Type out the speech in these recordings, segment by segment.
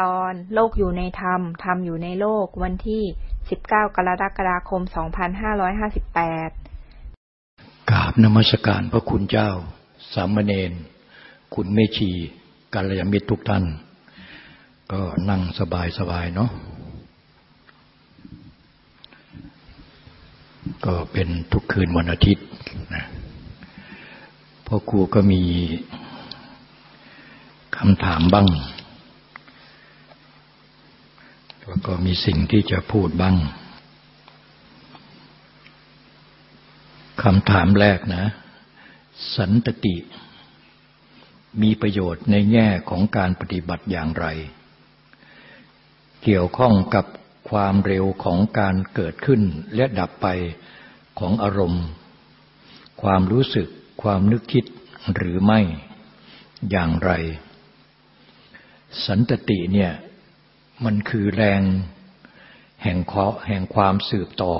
ตอนโลกอยู่ในธรรม ธรรมอยู่ในโลก วันที่ 19 กรกฎาคม 2558 กราบนมัสการพระคุณเจ้า สามเณร คุณเมชีกัลยาณมิตรทุกท่าน ก็นั่งสบายสบายเนาะ ก็เป็นทุกคืนวันอาทิตย์นะพ่อครูก็มีคำถามบ้าง แล้วก็มีสิ่งที่จะพูดบ้างคำถามแรกนะ สันตติ มีประโยชน์ในแง่ของการปฏิบัติอย่างไร เกี่ยวข้องกับความเร็วของการเกิดขึ้นและดับไปของอารมณ์ ความรู้สึกความนึกคิดหรือไม่อย่างไร สันตติเนี่ย มันคือแรงแห่งแห่งความสืบต่อ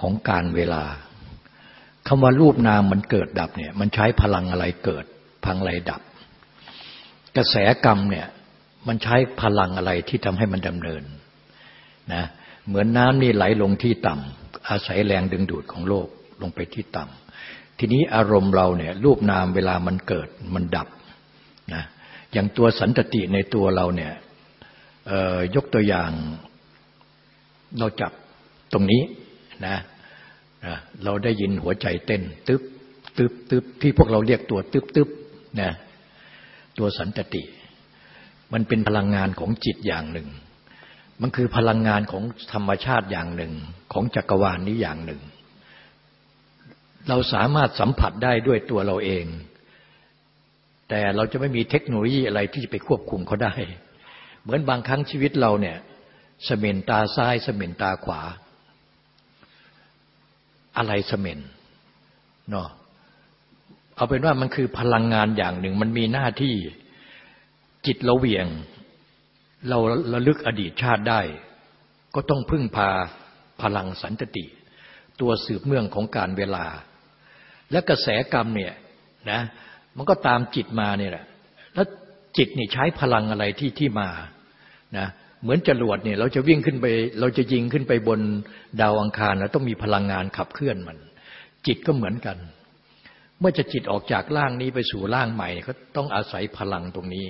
ของการเวลาคำว่ารูปนามมันเกิดดับเนี่ยมันใช้พลังอะไรเกิดพังอะไรดับ กระแสกรรมเนี่ยมันใช้พลังอะไรที่ทำให้มันดำเนินนะเหมือนน้ำนี่ไหลลงที่ต่ำอาศัยแรงดึงดูดของโลกลงไปที่ต่ำทีนี้อารมณ์เราเนี่ยรูปนามเวลามันเกิดมันดับนะอย่างตัวสันตติในตัวเราเนี่ย ยกตัวอย่างเราจับตรงนี้นะเราได้ยินหัวใจเต้น ตึ๊บตึ๊บตึ๊บที่พวกเราเรียกตัวตึ๊บตึ๊บนะตัวสันตติ มันเป็นพลังงานของจิตอย่างหนึ่ง มันคือพลังงานของธรรมชาติอย่างหนึ่ง ของจักรวาลนนี้อย่างหนึ่ง เราสามารถสัมผัสได้ด้วยตัวเราเอง แต่เราจะไม่มีเทคโนโลยีอะไรที่จะไปควบคุมเขาได้ เหมือนบางครั้งชีวิตเราเนี่ยสเมนตาซ้ายสเมนตาขวา อะไรสเมนเนาะเอาเป็นว่ามันคือพลังงานอย่างหนึ่ง มันมีหน้าที่จิตเราเวียง เราระลึกอดีตชาติได้ ก็ต้องพึ่งพาพลังสันตติ ตัวสืบเนื่องของการเวลา และกระแสกรรมเนี่ยนะมันก็ตามจิตมาเนี่ยแหละแล้วจิตนี่ใช้พลังอะไรที่ที่มา นะเหมือนจรวดเนี่ยเราจะวิ่งขึ้นไป เราจะยิงขึ้นไปบนดาวอังคารเราต้องมีพลังงานขับเคลื่อนมัน จิตก็เหมือนกัน เมื่อจะจิตออกจากร่างนี้ไปสู่ร่างใหม่ก็ต้องอาศัยพลังตรงนี้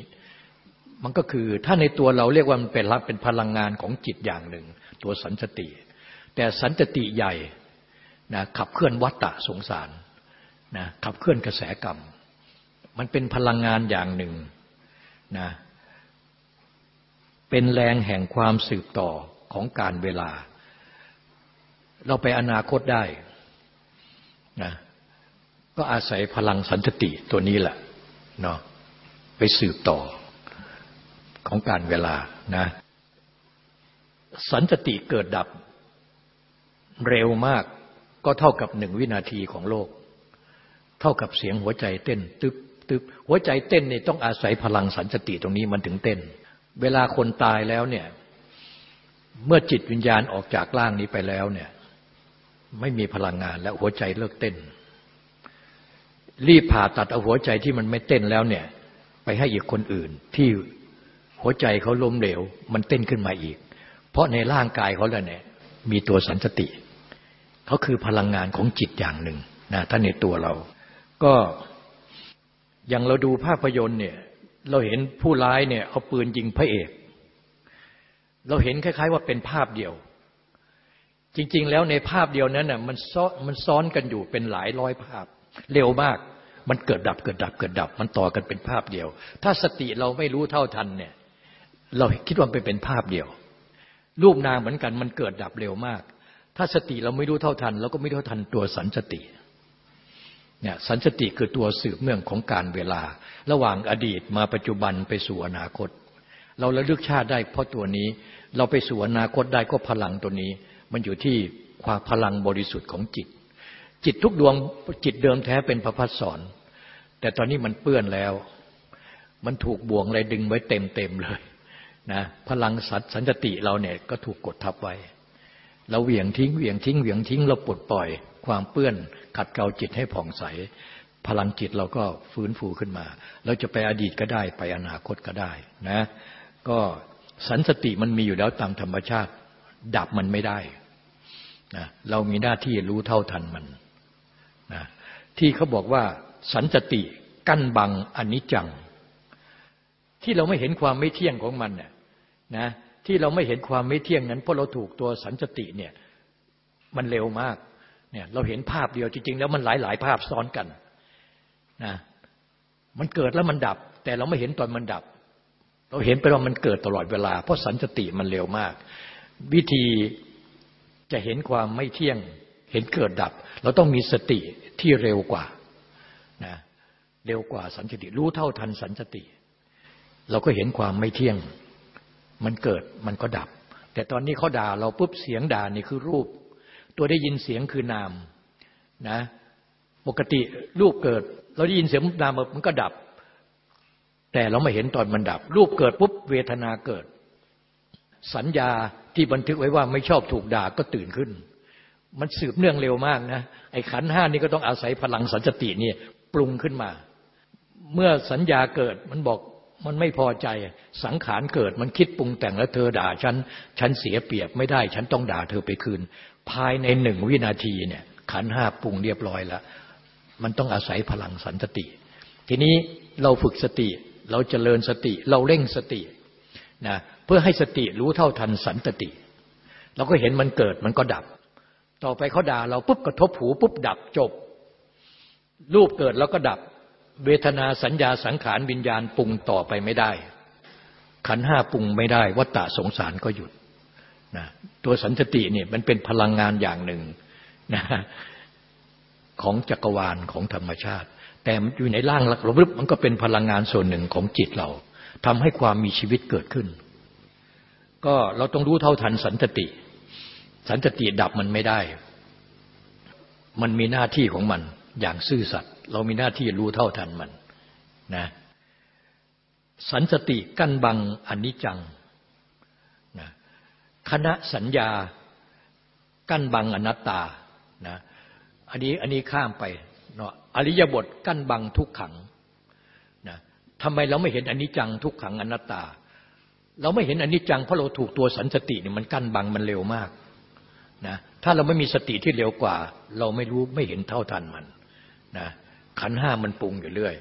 มันก็คือถ้าในตัวเราเรียกว่ามันเป็นรับเป็นพลังงานของจิตอย่างหนึ่ง ตัวสันสติ แต่สันสติใหญ่นะขับเคลื่อนวัตตะสงสารนะขับเคลื่อนกระแสกรรม มันเป็นพลังงานอย่างหนึ่งนะ เป็นแรงแห่งความสืบต่อของการเวลา เราไปอนาคตได้นะก็อาศัยพลังสันติตัวนี้แหละเนาะไปสืบต่อของการเวลานะสันติเกิดดับเร็วมากก็เท่ากับหนึ่งวินาทีของโลก เท่ากับเสียงหัวใจเต้น ตึบตึบหัวใจเต้นเนี่ยต้องอาศัยพลังสันติตรงนี้มันถึงเต้น เวลาคนตายแล้วเนี่ย เมื่อจิตวิญญาณออกจากร่างนี้ไปแล้วเนี่ย ไม่มีพลังงานแล้วหัวใจเลิกเต้น รีบผ่าตัดเอาหัวใจที่มันไม่เต้นแล้วเนี่ย ไปให้อีกคนอื่น ที่หัวใจเขาล้มเหลว มันเต้นขึ้นมาอีก เพราะในร่างกายเขาแล้วเนี่ย มีตัวสันสติเขาคือพลังงานของจิตอย่างหนึ่งนะถ้าในตัวเรา ก็อย่างเราดูภาพยนตร์เนี่ย เราเห็นผู้ร้ายเนี่ยเอาปืนยิงพระเอก เราเห็นคล้าย ๆ ว่าเป็นภาพเดียว จริง ๆ แล้วในภาพเดียวนั้นน่ะมันซ้อนมันซ้อนกันอยู่เป็นหลายร้อยภาพ เร็วมาก มันเกิดดับเกิดดับเกิดดับ มันต่อกันเป็นภาพเดียว ถ้าสติเราไม่รู้เท่าทันเนี่ยเราคิดว่าเป็นเป็นภาพเดียว รูปนามเหมือนกันมันเกิดดับเร็วมาก ถ้าสติเราไม่รู้เท่าทัน เราก็ไม่รู้เท่าทันตัวสันสติ เนี่ยสันสติคือตัวสืบเนื่องของการเวลา ระหว่างอดีตมาปัจจุบันไปสู่อนาคต เราระลึกชาติได้เพราะตัวนี้ เราไปสู่อนาคตได้ก็พลังตัวนี้ มันอยู่ที่ความพลังบริสุทธิ์ของจิต จิตทุกดวงจิตเดิมแท้เป็นพระพัฒสอน แต่ตอนนี้มันเปื้อนแล้ว มันถูกบ่วงอะไรดึงไว้เต็มเต็มเลยนะพลังสัตสันติเราเนี่ยก็ถูกกดทับไว้ เราเหวี่ยงทิ้ง เหวี่ยงทิ้ง เหวี่ยงทิ้ง เราปลดปล่อย ความเปื้อนขัดเกลาจิตให้ผ่องใส พลังจิตเราก็ฟื้นฟูขึ้นมา เราจะไปอดีตก็ได้ไปอนาคตก็ได้นะ ก็สันสติมันมีอยู่แล้วตามธรรมชาติ ดับมันไม่ได้นะเรามีหน้าที่รู้เท่าทันมันนะที่เขาบอกว่าสันสติกั้นบังอนิจจัง ที่เราไม่เห็นความไม่เที่ยงของมันเนี่ยนะ ที่เราไม่เห็นความไม่เที่ยงนั้นเพราะเราถูกตัวสันสติเนี่ยมันเร็วมากเนี่ยเราเห็นภาพเดียวจริงๆ แล้วมันหลายๆ ภาพซ้อนกันนะมันเกิดแล้วมันดับ แต่เราไม่เห็นตอนมันดับ เราเห็นไปว่ามันเกิดตลอดเวลา เพราะสันสติมันเร็วมาก วิธีจะเห็นความไม่เที่ยงเห็นเกิดดับ เราต้องมีสติที่เร็วกว่านะเร็วกว่าสันสติรู้เท่าทันสันสติ เราก็เห็นความไม่เที่ยง มันเกิดมันก็ดับ แต่ตอนนี้เขาด่าเราปุ๊บเสียงด่านี่คือรูป ตัวได้ยินเสียงคือนามนะปกติรูปเกิด เราได้ยินเสียงนามมันก็ดับ แต่เราไม่เห็นตอนมันดับ รูปเกิดปุ๊บเวทนาเกิด สัญญาที่บันทึกไว้ว่าไม่ชอบถูกด่าก็ตื่นขึ้น มันสืบเนื่องเร็วมากนะไอ้ขันห้านี่ก็ต้องอาศัยพลังสัจตินี่ปรุงขึ้นมา เมื่อสัญญาเกิดมันบอก มันไม่พอใจสังขารเกิดมันคิดปรุงแต่งแล้วเธอด่าฉัน ฉันเสียเปรียบไม่ได้ ฉันต้องด่าเธอไปคืน ภายในหนึ่งวินาทีเนี่ยขันห้าปรุงเรียบร้อยแล้วมันต้องอาศัยพลังสันติทีนี้เราฝึกสติ เราจเจริญสติ เราเร่งสตินะเพื่อให้สติรู้เท่าทันสันติ เราก็เห็นมันเกิดมันก็ดับ ต่อไปเขาด่าเราปุ๊บกระทบหูปุ๊บดับจบ รูปเกิดแล้วก็ดับ เวทนาสัญญาสังขารวิญญาณปรุงต่อไปไม่ได้ ขันห้าปรุงไม่ได้วัตตะสงสารก็หยุดนะตัวสันติเนี่ยมันเป็นพลังงานอย่างหนึ่งนะของจักรวาลของธรรมชาติ แต่อยู่ในร่างหลักระลึกมันก็เป็นพลังงานส่วนหนึ่งของจิตเราทำให้ความมีชีวิตเกิดขึ้น ก็เราต้องรู้เท่าทันสันติ สันติดับมันไม่ได้ มันมีหน้าที่ของมันอย่างซื่อสัตย์ เรามีหน้าที่รู้เท่าทันมันนะสันติกั้นบังอนิจจังนะคณะสัญญากั้นบังอนัตตานะอันนี้อันนี้ข้ามไปเนาะอริยบทกั้นบังทุกขังนะทำไมเราไม่เห็นอนิจจังทุกขังอนัตตา เราไม่เห็นอนิจจังเพราะเราถูกตัวสันสติเนี่ยมันกั้นบังมันเร็วมากนะถ้าเราไม่มีสติที่เร็วกว่า เราไม่รู้ไม่เห็นเท่าทันมันนะ ขันห้ามันปรุงอยู่เรื่อย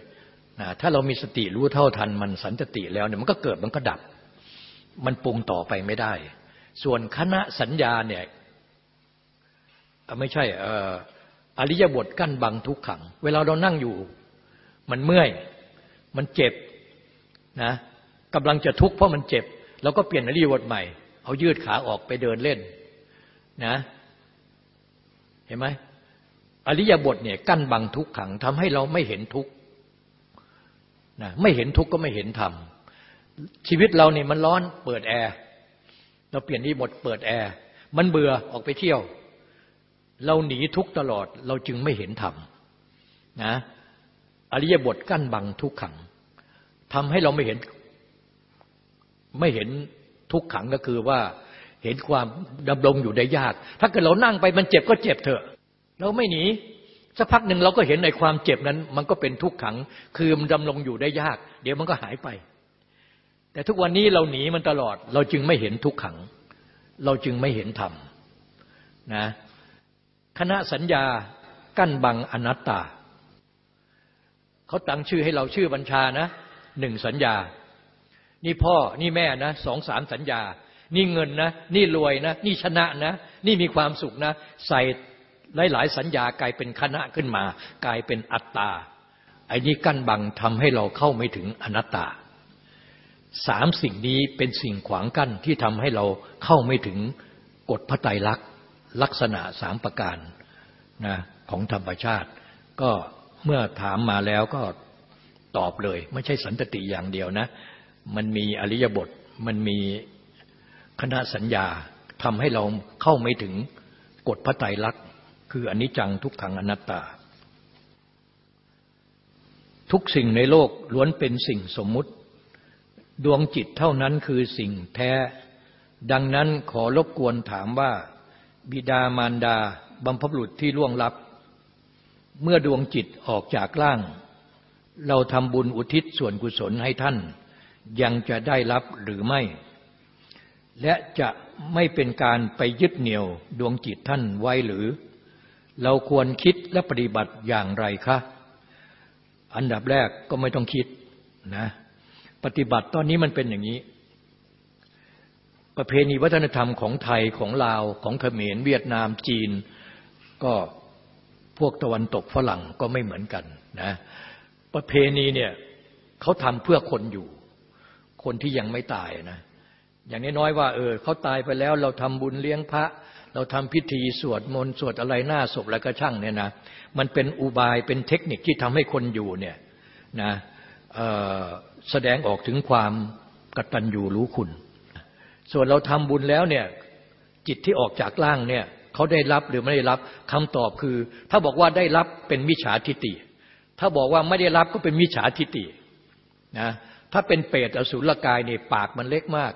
นะถ้าเรามีสติรู้เท่าทันมันสันติแล้วเนี่ยมันก็เกิดมันก็ดับ มันปรุงต่อไปไม่ได้ ส่วนคณะสัญญาเนี่ยไม่ใช่เอ่ออริยบทกั้นบังทุกขัง เวลาเรานั่งอยู่ มันเมื่อย มันเจ็บนะกำลังจะทุกข์เพราะมันเจ็บเราก็เปลี่ยนอริยบทใหม่ เอายืดขาออกไปเดินเล่นนะ เห็นไหม อริยบทเนี่ยกั้นบังทุกขังทำให้เราไม่เห็นทุกข์นะไม่เห็นทุกข์ก็ไม่เห็นธรรมชีวิตเราเนี่ยมันร้อนเปิดแอร์เราเปลี่ยนอริยบทเปิดแอร์มันเบื่อออกไปเที่ยว เราหนีทุกตลอดเราจึงไม่เห็นธรรมนะอริยบทกั้นบังทุกขังทำให้เราไม่เห็นไม่เห็นทุกขังก็คือว่าเห็นความดำรงอยู่ได้ยาก ถ้าเกิดเรานั่งไปมันเจ็บก็เจ็บเถอะ เราไม่หนีสักพักหนึ่งเราก็เห็นในความเจ็บนั้น มันก็เป็นทุกขังคือมันดำรงอยู่ได้ยาก เดี๋ยวมันก็หายไป แต่ทุกวันนี้เราหนีมันตลอด เราจึงไม่เห็นทุกขัง เราจึงไม่เห็นธรรมนะคณะสัญญากั้นบังอนัตตา เขาตั้งชื่อให้เราชื่อบัญชานะหนึ่งสัญญา นี่พ่อนี่แม่นะสองสามสัญญา นี่เงินนะ นี่รวยนะ นี่ชนะนะ นี่มีความสุขนะ ใส่ หลายๆสัญญากลายเป็นคณะขึ้นมา กลายเป็นอัตตาไอ้นี่กั้นบังทำให้เราเข้าไม่ถึงอนัตตาสามสิ่งนี้เป็นสิ่งขวางกั้นที่ทำให้เราเข้าไม่ถึงกฎพระไตรลักษณ์ลักษณะสามประการนะของธรรมชาติ ก็เมื่อถามมาแล้วก็ตอบเลย ไม่ใช่สันตติอย่างเดียวนะ มันมีอริยบท มันมีคณะสัญญาทำให้เราเข้าไม่ถึงกฎพระไตรลักษณ์ คืออนิจจังทุกขังอนัตตา ทุกสิ่งในโลกล้วนเป็นสิ่งสมมุติ ดวงจิตเท่านั้นคือสิ่งแท้ ดังนั้นขอรบกวนถามว่า บิดามารดาบัมพบุรุษที่ล่วงลับ เมื่อดวงจิตออกจากร่าง เราทำบุญอุทิศส่วนกุศลให้ท่าน ยังจะได้รับหรือไม่ และจะไม่เป็นการไปยึดเหนี่ยวดวงจิตท่านไว้หรือ เราควรคิดและปฏิบัติอย่างไรคะอันดับแรกก็ไม่ต้องคิดนะปฏิบัติตอนนี้มันเป็นอย่างนี้ ประเพณีวัฒนธรรมของไทยของลาวของเขมรเวียดนามจีน ก็พวกตะวันตกฝรั่งก็ไม่เหมือนกันนะประเพณีเนี่ยเขาทำเพื่อคนอยู่ คนที่ยังไม่ตายนะ อย่างน้อยๆว่าเออเขาตายไปแล้วเราทำบุญเลี้ยงพระ เราทำพิธีสวดมนต์สวดอะไรหน้าศพแล้วก็ช่างเนี่ยนะมันเป็นอุบายเป็นเทคนิคที่ทำให้คนอยู่เนี่ยนะแสดงออกถึงความกตัญญูรู้คุณ ส่วนเราทำบุญแล้วเนี่ยจิตที่ออกจากร่างเนี่ยเขาได้รับหรือไม่ได้รับคำตอบคือ ถ้าบอกว่าได้รับเป็นมิจฉาทิฏฐิถ้าบอกว่าไม่ได้รับก็เป็นมิจฉาทิฏฐินะถ้าเป็นเปรตอสุรกายเนี่ยปากมันเล็กมาก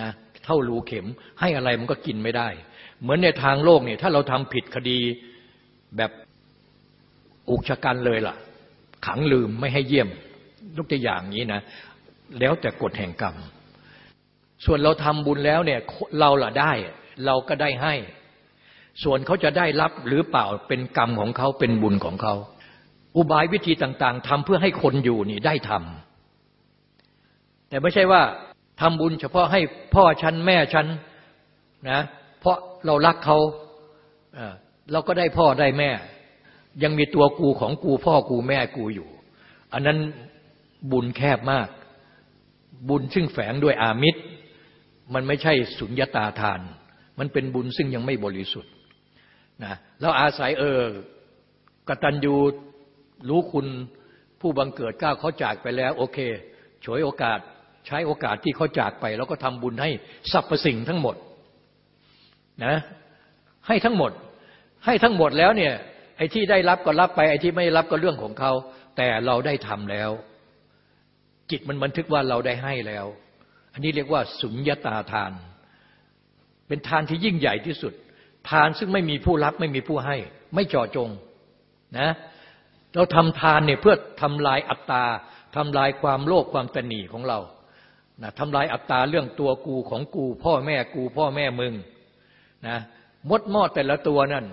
นะเท่ารูเข็ม ให้อะไรมันก็กินไม่ได้ เหมือนในทางโลกเนี่ยถ้าเราทำผิดคดีแบบอุกชะกันเลยล่ะ ขังลืมไม่ให้เยี่ยมยกตัวอย่างนี้นะ แล้วแต่กฎแห่งกรรม ส่วนเราทำบุญแล้วเนี่ยเราล่ะได้ เราก็ได้ให้ ส่วนเขาจะได้รับหรือเปล่าเป็นกรรมของเขาเป็นบุญของเขาอุบายวิธีต่าง ๆทำเพื่อให้คนอยู่นี่ได้ทำแต่ไม่ใช่ว่า ทำบุญเฉพาะให้พ่อฉันแม่ฉันนะเพราะเรารักเขาเราก็ได้พ่อได้แม่ ยังมีตัวกูของกูพ่อกูแม่กูอยู่ อันนั้นบุญแคบมาก บุญซึ่งแฝงด้วยอามิตร มันไม่ใช่สุญญตาทาน มันเป็นบุญซึ่งยังไม่บริสุทธิ์นะเราอาศัยเออกตัญญูรู้คุณผู้บังเกิดก้าวเขาจากไปแล้ว โอเค ฉวยโอกาส ใช้โอกาสที่เขาจากไป แล้วก็ทำบุญให้สรรพสิ่งทั้งหมดนะให้ทั้งหมด ให้ทั้งหมดแล้วเนี่ยไอ้ที่ได้รับก็รับไปไอ้ที่ไม่รับก็เรื่องของเขา แต่เราได้ทำแล้ว จิตมันบันทึกว่าเราได้ให้แล้ว อันนี้เรียกว่าสุญญาตาทาน เป็นทานที่ยิ่งใหญ่ที่สุด ทานซึ่งไม่มีผู้รับไม่มีผู้ให้ ไม่จ่อจงนะเราทำทานเนี่ยเพื่อทำลายอัตตาทำลายความโลภความตนีของเรา นะทำลายอัตตาเรื่องตัวกูของกู พ่อแม่กูพ่อแม่มึงนะมดมอดแต่ละตัวนั่น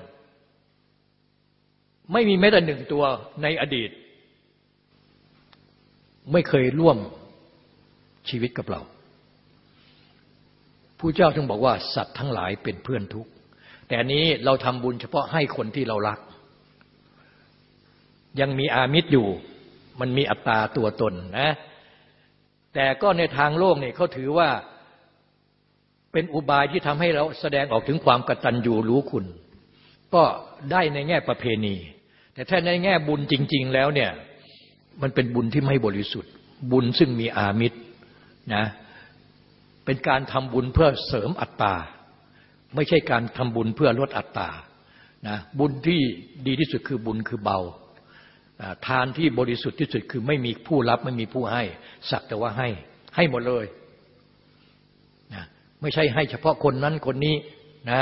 ไม่มีแม้แต่หนึ่งตัวในอดีต ไม่เคยร่วมชีวิตกับเราผู้เจ้าจึงบอกว่าสัตว์ทั้งหลายเป็นเพื่อนทุกข์แต่นี้เราทำบุญเฉพาะให้คนที่เรารัก ยังมีอามิตรอยู่ มันมีอัตตาตัวตนนะ แต่ก็ในทางโลกเนี่ยเขาถือว่าเป็นอุบายที่ทำให้เราแสดงออกถึงความกตัญญูรู้คุณ ก็ได้ในแง่ประเพณี แต่ถ้าในแง่บุญจริง ๆ แล้วเนี่ยมันเป็นบุญที่ไม่บริสุทธิ์ บุญซึ่งมีอามิตรนะเป็นการทำบุญเพื่อเสริมอัตตา ไม่ใช่การทำบุญเพื่อลดอัตตานะบุญที่ดีที่สุดคือบุญคือเบา ทานที่บริสุทธิ์ที่สุดคือไม่มีผู้รับไม่มีผู้ให้ สักแต่ว่าให้ให้หมดเลยนะไม่ใช่ให้เฉพาะคนนั้นคนนี้นะ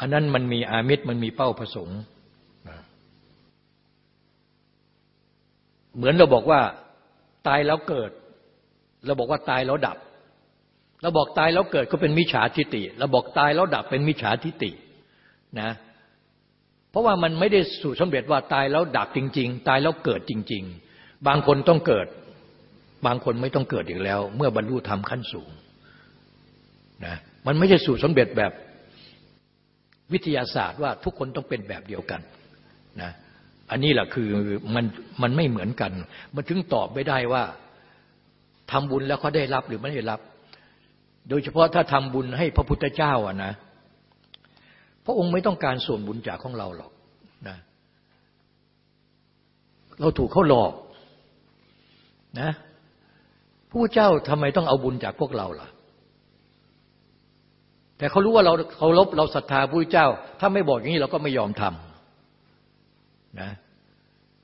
อันนั้นมันมีอามิตรมันมีเป้าประสงค์เหมือนเราบอกว่าตายแล้วเกิด เราบอกว่าตายแล้วดับ เราบอกตายแล้วเกิดก็เป็นมิจฉาทิฏฐิเราบอกตายแล้วดับเป็นมิจฉาทิฏฐินะ เพราะว่ามันไม่ได้สู่สำเร็จว่าตายแล้วดับจริง ๆ ตายแล้วเกิดจริง ๆ บางคนต้องเกิด บางคนไม่ต้องเกิดอีกแล้ว เมื่อบรรลุธรรมขั้นสูงนะมันไม่ใช่สู่สำเร็จแบบวิทยาศาสตร์ว่าทุกคนต้องเป็นแบบเดียวกันนะอันนี้แหละคือมันมันไม่เหมือนกัน มันถึงตอบไม่ได้ว่าทำบุญแล้วเขาได้รับหรือไม่ได้รับ โดยเฉพาะถ้าทำบุญให้พระพุทธเจ้าอะนะ พระองค์ไม่ต้องการส่วนบุญจากของเราหรอกนะเราถูกเขาหลอกนะผู้เจ้าทำไมต้องเอาบุญจากพวกเราล่ะ แต่เขารู้ว่าเราเคารพเราศรัทธาผู้เจ้า ถ้าไม่บอกอย่างนี้เราก็ไม่ยอมทำนะ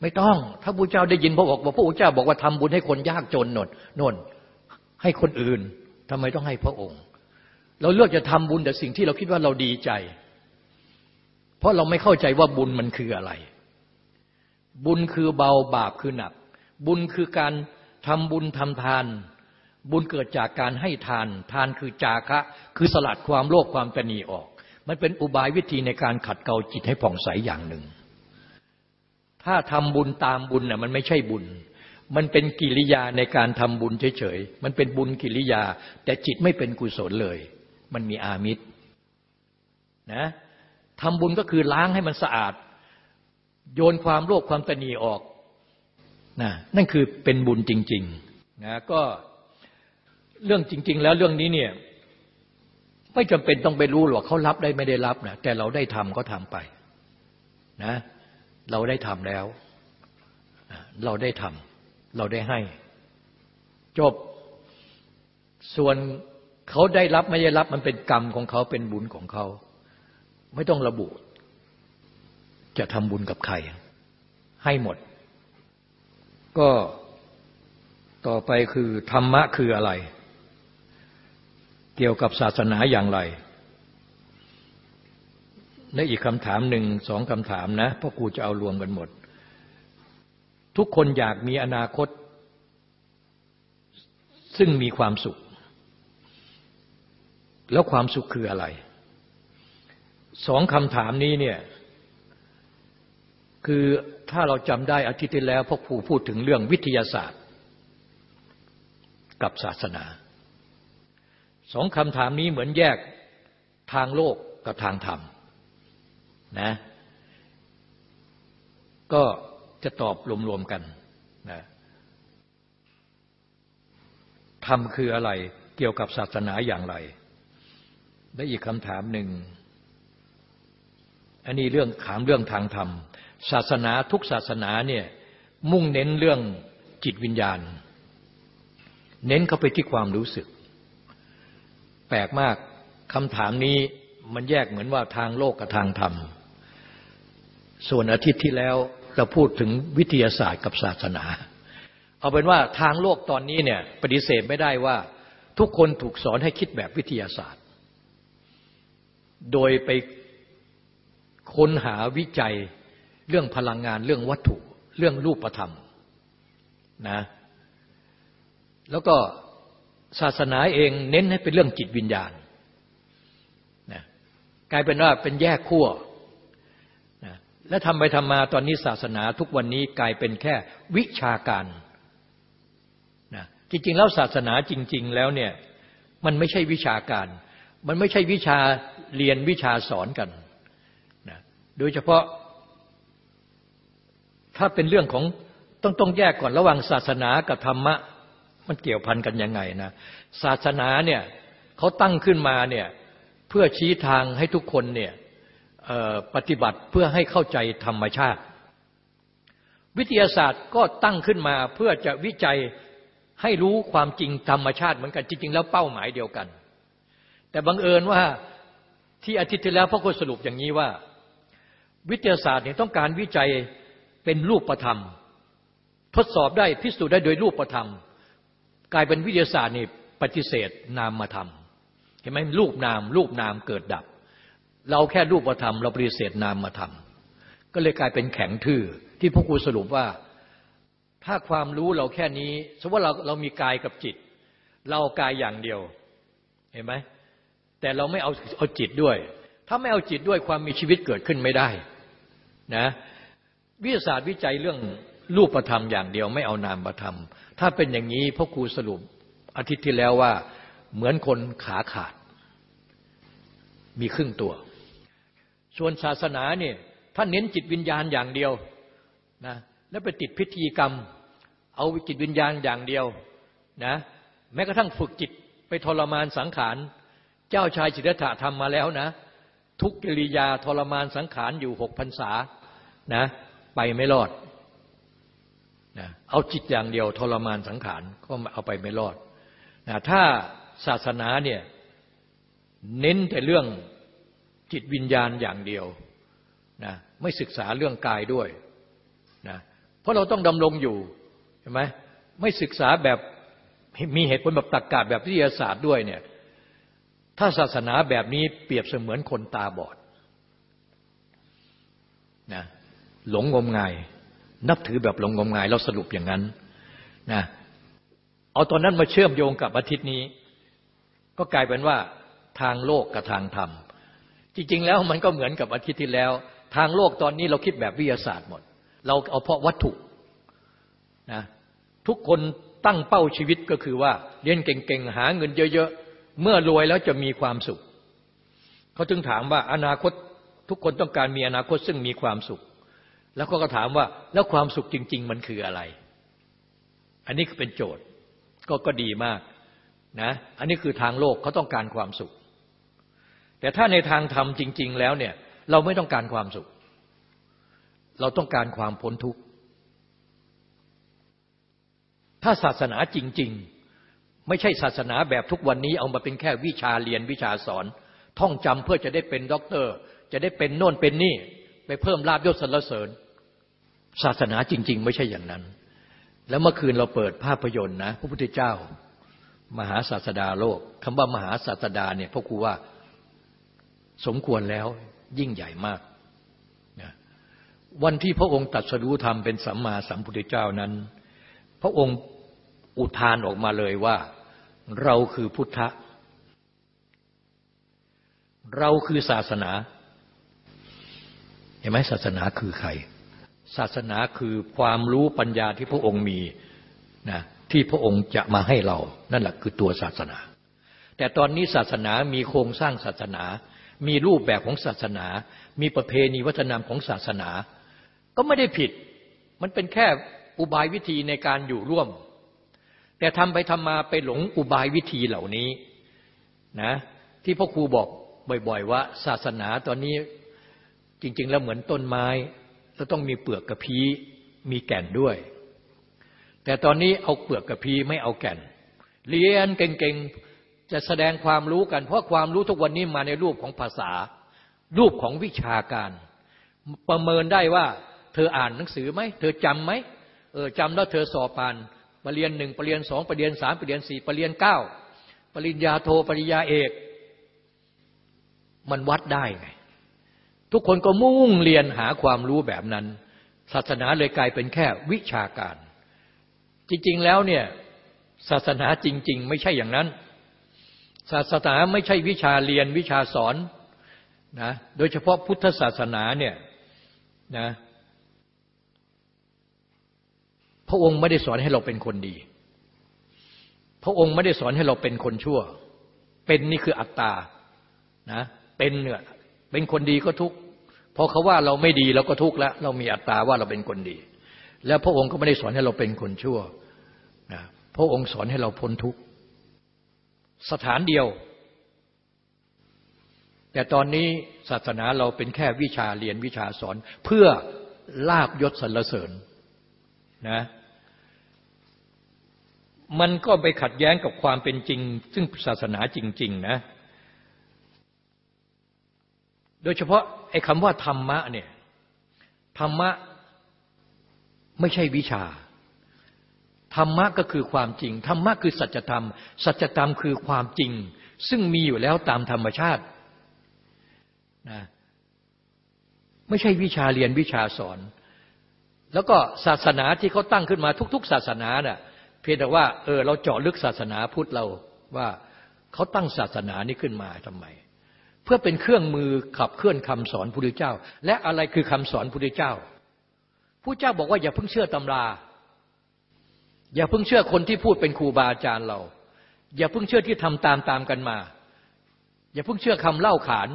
ไม่ต้องถ้าผู้เจ้าได้ยินพระบอกว่าพระเจ้าบอกว่าทำบุญให้คนยากจนนนนนให้คนอื่นทำไมต้องให้พระองค์ เราเลือกจะทำบุญแต่สิ่งที่เราคิดว่าเราดีใจ เพราะเราไม่เข้าใจว่าบุญมันคืออะไร บุญคือเบาบาปคือหนัก บุญคือการทำบุญทำทาน บุญเกิดจากการให้ทาน ทานคือจาคะ คือสลัดความโลภความตนีออก มันเป็นอุบายวิธีในการขัดเกลาจิตให้ผ่องใสอย่างหนึ่ง ถ้าทำบุญตามบุญน่ะมันไม่ใช่บุญ มันเป็นกิริยาในการทำบุญเฉยๆ มันเป็นบุญกิริยา แต่จิตไม่เป็นกุศลเลย มันมีอามิตรนะ ทำบุญก็คือล้างให้มันสะอาด โยนความโลภความตนีออกนะนั่นคือเป็นบุญจริงๆนะก็เรื่องจริง ๆ แล้วเรื่องนี้เนี่ยไม่จำเป็นต้องไปรู้หรอกเขารับได้ไม่ได้รับนะแต่เราได้ทำก็ทำไปนะเราได้ทำแล้ว เราได้ทำเราได้ให้ จบส่วนเขาได้รับไม่ได้รับมันเป็นกรรมของเขาเป็นบุญของเขา ไม่ต้องระบุ จะทำบุญกับใคร ให้หมด ก็ต่อไปคือธรรมะคืออะไร เกี่ยวกับศาสนาอย่างไรและอีกคำถามหนึ่งสองคำถามนะพราะกูจะเอารวมกันหมด ทุกคนอยากมีอนาคต ซึ่งมีความสุข แล้วความสุขคืออะไร สองคำถามนี้เนี่ยคือถ้าเราจำได้อาทิตย์ที่แล้วพ่อครูพูดถึงเรื่องวิทยาศาสตร์ กับศาสนาสองคำถามนี้เหมือนแยกทางโลกกับทางธรรมนะก็จะตอบรวมๆกันนะธรรมคืออะไรเกี่ยวกับศาสนาอย่างไร และอีกคำถามหนึ่ง อันนี้เรื่องถามเรื่องทางธรรม ศาสนาทุกศาสนาเนี่ยมุ่งเน้นเรื่องจิตวิญญาณ เน้นเข้าไปที่ความรู้สึก แปลกมากคำถามนี้มันแยกเหมือนว่าทางโลกกับทางธรรม ส่วนอาทิตย์ที่แล้วเราพูดถึงวิทยาศาสตร์กับศาสนา เอาเป็นว่าทางโลกตอนนี้เนี่ยปฏิเสธไม่ได้ว่าทุกคนถูกสอนให้คิดแบบวิทยาศาสตร์ โดยไป ค้นหาวิจัยเรื่องพลังงานเรื่องวัตถุ เรื่องรูปธรรมนะแล้วก็ศาสนาเองเน้นให้เป็นเรื่องจิตวิญญาณนะกลายเป็นว่าเป็นแยกขั้วนะและทำไปทำมาตอนนี้ศาสนาทุกวันนี้กลายเป็นแค่วิชาการนะจริงๆแล้วศาสนาจริง ๆ แล้วเนี่ยมันไม่ใช่วิชาการ มันไม่ใช่วิชาเรียนวิชาสอนกัน โดยเฉพาะ ถ้าเป็นเรื่องของต้องต้องแยกก่อนระหว่างศาสนากับธรรมะ มันเกี่ยวพันกันยังไงนะศาสนาเนี่ยเขาตั้งขึ้นมาเนี่ยเพื่อชี้ทางให้ทุกคนเนี่ยปฏิบัติเพื่อให้เข้าใจธรรมชาติ วิทยาศาสตร์ก็ตั้งขึ้นมาเพื่อจะวิจัยให้รู้ความจริงธรรมชาติเหมือนกันจริง ๆ แล้วเป้าหมายเดียวกัน แต่บังเอิญว่าที่อาทิตย์ที่แล้วพ่อคุณสรุปอย่างนี้ว่า วิทยาศาสตร์เนี่ยต้องการวิจัยเป็นรูปธรรม ทดสอบได้พิสูจน์ได้โดยรูปธรรม กลายเป็นวิทยาศาสตร์นี่ปฏิเสธนามธรรมเห็นไหมรูปนาม รูปนามเกิดดับ เราแค่รูปธรรม เราปฏิเสธนามมาทำก็เลยกลายเป็นแข็งทื่อที่พวกครูสรุปว่าถ้าความรู้เราแค่นี้สมมติว่าเราเรามีกายกับจิต เรากายอย่างเดียวเห็นไหมแต่เราไม่เอาเอาจิตด้วย ถ้าไม่เอาจิตด้วยความมีชีวิตเกิดขึ้นไม่ได้ นะวิทยาศาสตร์วิจัยเรื่องรูปธรรมอย่างเดียวไม่เอานามธรรม ถ้าเป็นอย่างนี้พ่อครูสรุปอาทิตย์ที่แล้วว่า เหมือนคนขาขาด มีครึ่งตัว ส่วนศาสนาเนี่ยท่านเน้นจิตวิญญาณอย่างเดียวนะแล้วไปติดพิธีกรรม เอาจิตวิญญาณอย่างเดียวนะแม้กระทั่งฝึกจิตไปทรมานสังขาร เจ้าชายจิตตถะทำมาแล้วนะ ทุกกิริยาทรมานสังขารอยู่หกพรรษานะ ไปไม่รอดนะเอาจิตอย่างเดียวทรมานสังขารก็เอาไปไม่รอดนะถ้าศาสนาเนี่ยเน้นแต่เรื่องจิตวิญญาณอย่างเดียวนะไม่ศึกษาเรื่องกายด้วยนะเพราะเราต้องดำรงอยู่ใช่ไหมไม่ศึกษาแบบมีเหตุผลแบบตรรกกะแบบวิทยาศาสตร์ด้วยเนี่ย ถ้าศาสนาแบบนี้เปรียบเสมือนคนตาบอดนะหลงงมงาย นับถือแบบหลงงมงายแล้วสรุปอย่างนั้นนะเอาตอนนั้นมาเชื่อมโยงกับอาทิตย์นี้ ก็กลายเป็นว่าทางโลกกับทางธรรม จริง ๆ แล้วมันก็เหมือนกับอาทิตย์ที่แล้ว ทางโลกตอนนี้เราคิดแบบวิทยาศาสตร์หมด เราเอาเพราะวัตถุนะทุกคนตั้งเป้าชีวิตก็คือว่าเรียนเก่งๆ หาเงินเยอะๆ เมื่อรวยแล้วจะมีความสุข เขาจึงถามว่าอนาคตทุกคนต้องการมีอนาคตซึ่งมีความสุข แล้วก็ถามว่าแล้วความสุขจริง ๆ มันคืออะไร อันนี้คือเป็นโจทย์ก็ก็ดีมากนะ อันนี้คือทางโลกเขาต้องการความสุข แต่ถ้าในทางธรรมจริง ๆ แล้วเนี่ย เราไม่ต้องการความสุข เราต้องการความพ้นทุกข์ ถ้าศาสนาจริง ๆ ไม่ใช่ศาสนาแบบทุกวันนี้เอามาเป็นแค่วิชาเรียนวิชาสอน ท่องจำเพื่อจะได้เป็นด็อกเตอร์ จะได้เป็นโน่นเป็นนี่ ไปเพิ่มลาบยศสรรเสริญ ศาสนาจริง ๆ ไม่ใช่อย่างนั้น แล้วเมื่อคืนเราเปิดภาพยนตร์นะ พระพุทธเจ้า มหาศาสดาโลกคำว่ามหาศาสดาเนี่ยพ่อครูว่าสมควรแล้วยิ่งใหญ่มากวันที่พระองค์ตัดสรู้ธรรมเป็นสัมมาสัมพุทธเจ้านั้น พระองค์ อุทานออกมาเลยว่า เราคือพุทธะ เราคือศาสนา เห็นไหมศาสนาคือใคร ศาสนาคือความรู้ปัญญาที่พระองค์มีนะที่พระองค์จะมาให้เรา นั่นแหละคือตัวศาสนา แต่ตอนนี้ศาสนามีโครงสร้างศาสนา มีรูปแบบของศาสนา มีประเพณีวัฒนธรรมของศาสนา ก็ไม่ได้ผิด มันเป็นแค่อุบายวิธีในการอยู่ร่วม แต่ทำไปทำมาไปหลงอุบายวิธีเหล่านี้นะที่พ่อครูบอกบ่อย ๆ ว่า ศาสนาตอนนี้จริง ๆ แล้วเหมือนต้นไม้แล้วต้องมีเปลือกกระพี้มีแก่นด้วย แต่ตอนนี้เอาเปลือกกระพี้ไม่เอาแก่น เรียนเก่งๆจะแสดงความรู้กัน เพราะความรู้ทุกวันนี้มาในรูปของภาษา รูปของวิชาการ ประเมินได้ว่า เธออ่านหนังสือไหมเธอจำไหมเออจำแล้วเธอสอบผ่าน ปรริญญาหนึ่งปรริญญาสองปรริญญาสามปรริญญาสี่ปรริญญาเก้าปริญญาโทปริญญาเอก มันวัดได้ไงทุกคนก็มุ่งเรียนหาความรู้แบบนั้น ศาสนาเลยกลายเป็นแค่วิชาการ จริงๆแล้วเนี่ยศาสนาจริง ๆ ไม่ใช่อย่างนั้น ศาสนาไม่ใช่วิชาเรียนวิชาสอนนะโดยเฉพาะพุทธศาสนาเนี่ยนะพ ระองค์ไม่ได้สอนให้เราเป็นคนดี พระองค์ไม่ได้สอนให้เราเป็นคนชั่ว เป็นนี่คืออัตตานะเป็นเนี่ยเป็นคนดีก็ทุกข์พอเขาว่าเราไม่ดีเราก็ทุกข์แล้ว เรามีอัตตาว่าเราเป็นคนดี แล้วพระองค์ก็ไม่ได้สอนให้เราเป็นคนชั่วนะพระองค์สอนให้เราพ้นทุกข์สถานเดียว แต่ตอนนี้ศาสนาเราเป็นแค่วิชาเรียนวิชาสอน เพื่อลาบยศสรรเสริญนะ มันก็ไปขัดแย้งกับความเป็นจริง ซึ่งศาสนาจริง ๆ นะ โดยเฉพาะไอ้คำว่าธรรมะเนี่ยธรรมะไม่ใช่วิชา ธรรมะก็คือความจริง ธรรมะคือสัจธรรม สัจธรรมคือความจริง ซึ่งมีอยู่แล้วตามธรรมชาตินะไม่ใช่วิชาเรียนวิชาสอน แล้วก็ศาสนาที่เขาตั้งขึ้นมาทุก ๆ ศาสนาเนะ่ย เพียงแต่ว่าเออเราเจาะลึกศาสนาพุทธเราว่าเขาตั้งศาสนานี้ขึ้นมาทำไม เพื่อเป็นเครื่องมือขับเคลื่อนคำสอนพระพุทธเจ้า และอะไรคือคำสอนพระพุทธเจ้าผู้เจ้าบอกว่าอย่าเพิ่งเชื่อตำรา อย่าเพิ่งเชื่อคนที่พูดเป็นครูบาอาจารย์เรา อย่าเพิ่งเชื่อที่ทำตามตามกันมา อย่าเพิ่งเชื่อคำเล่าขาน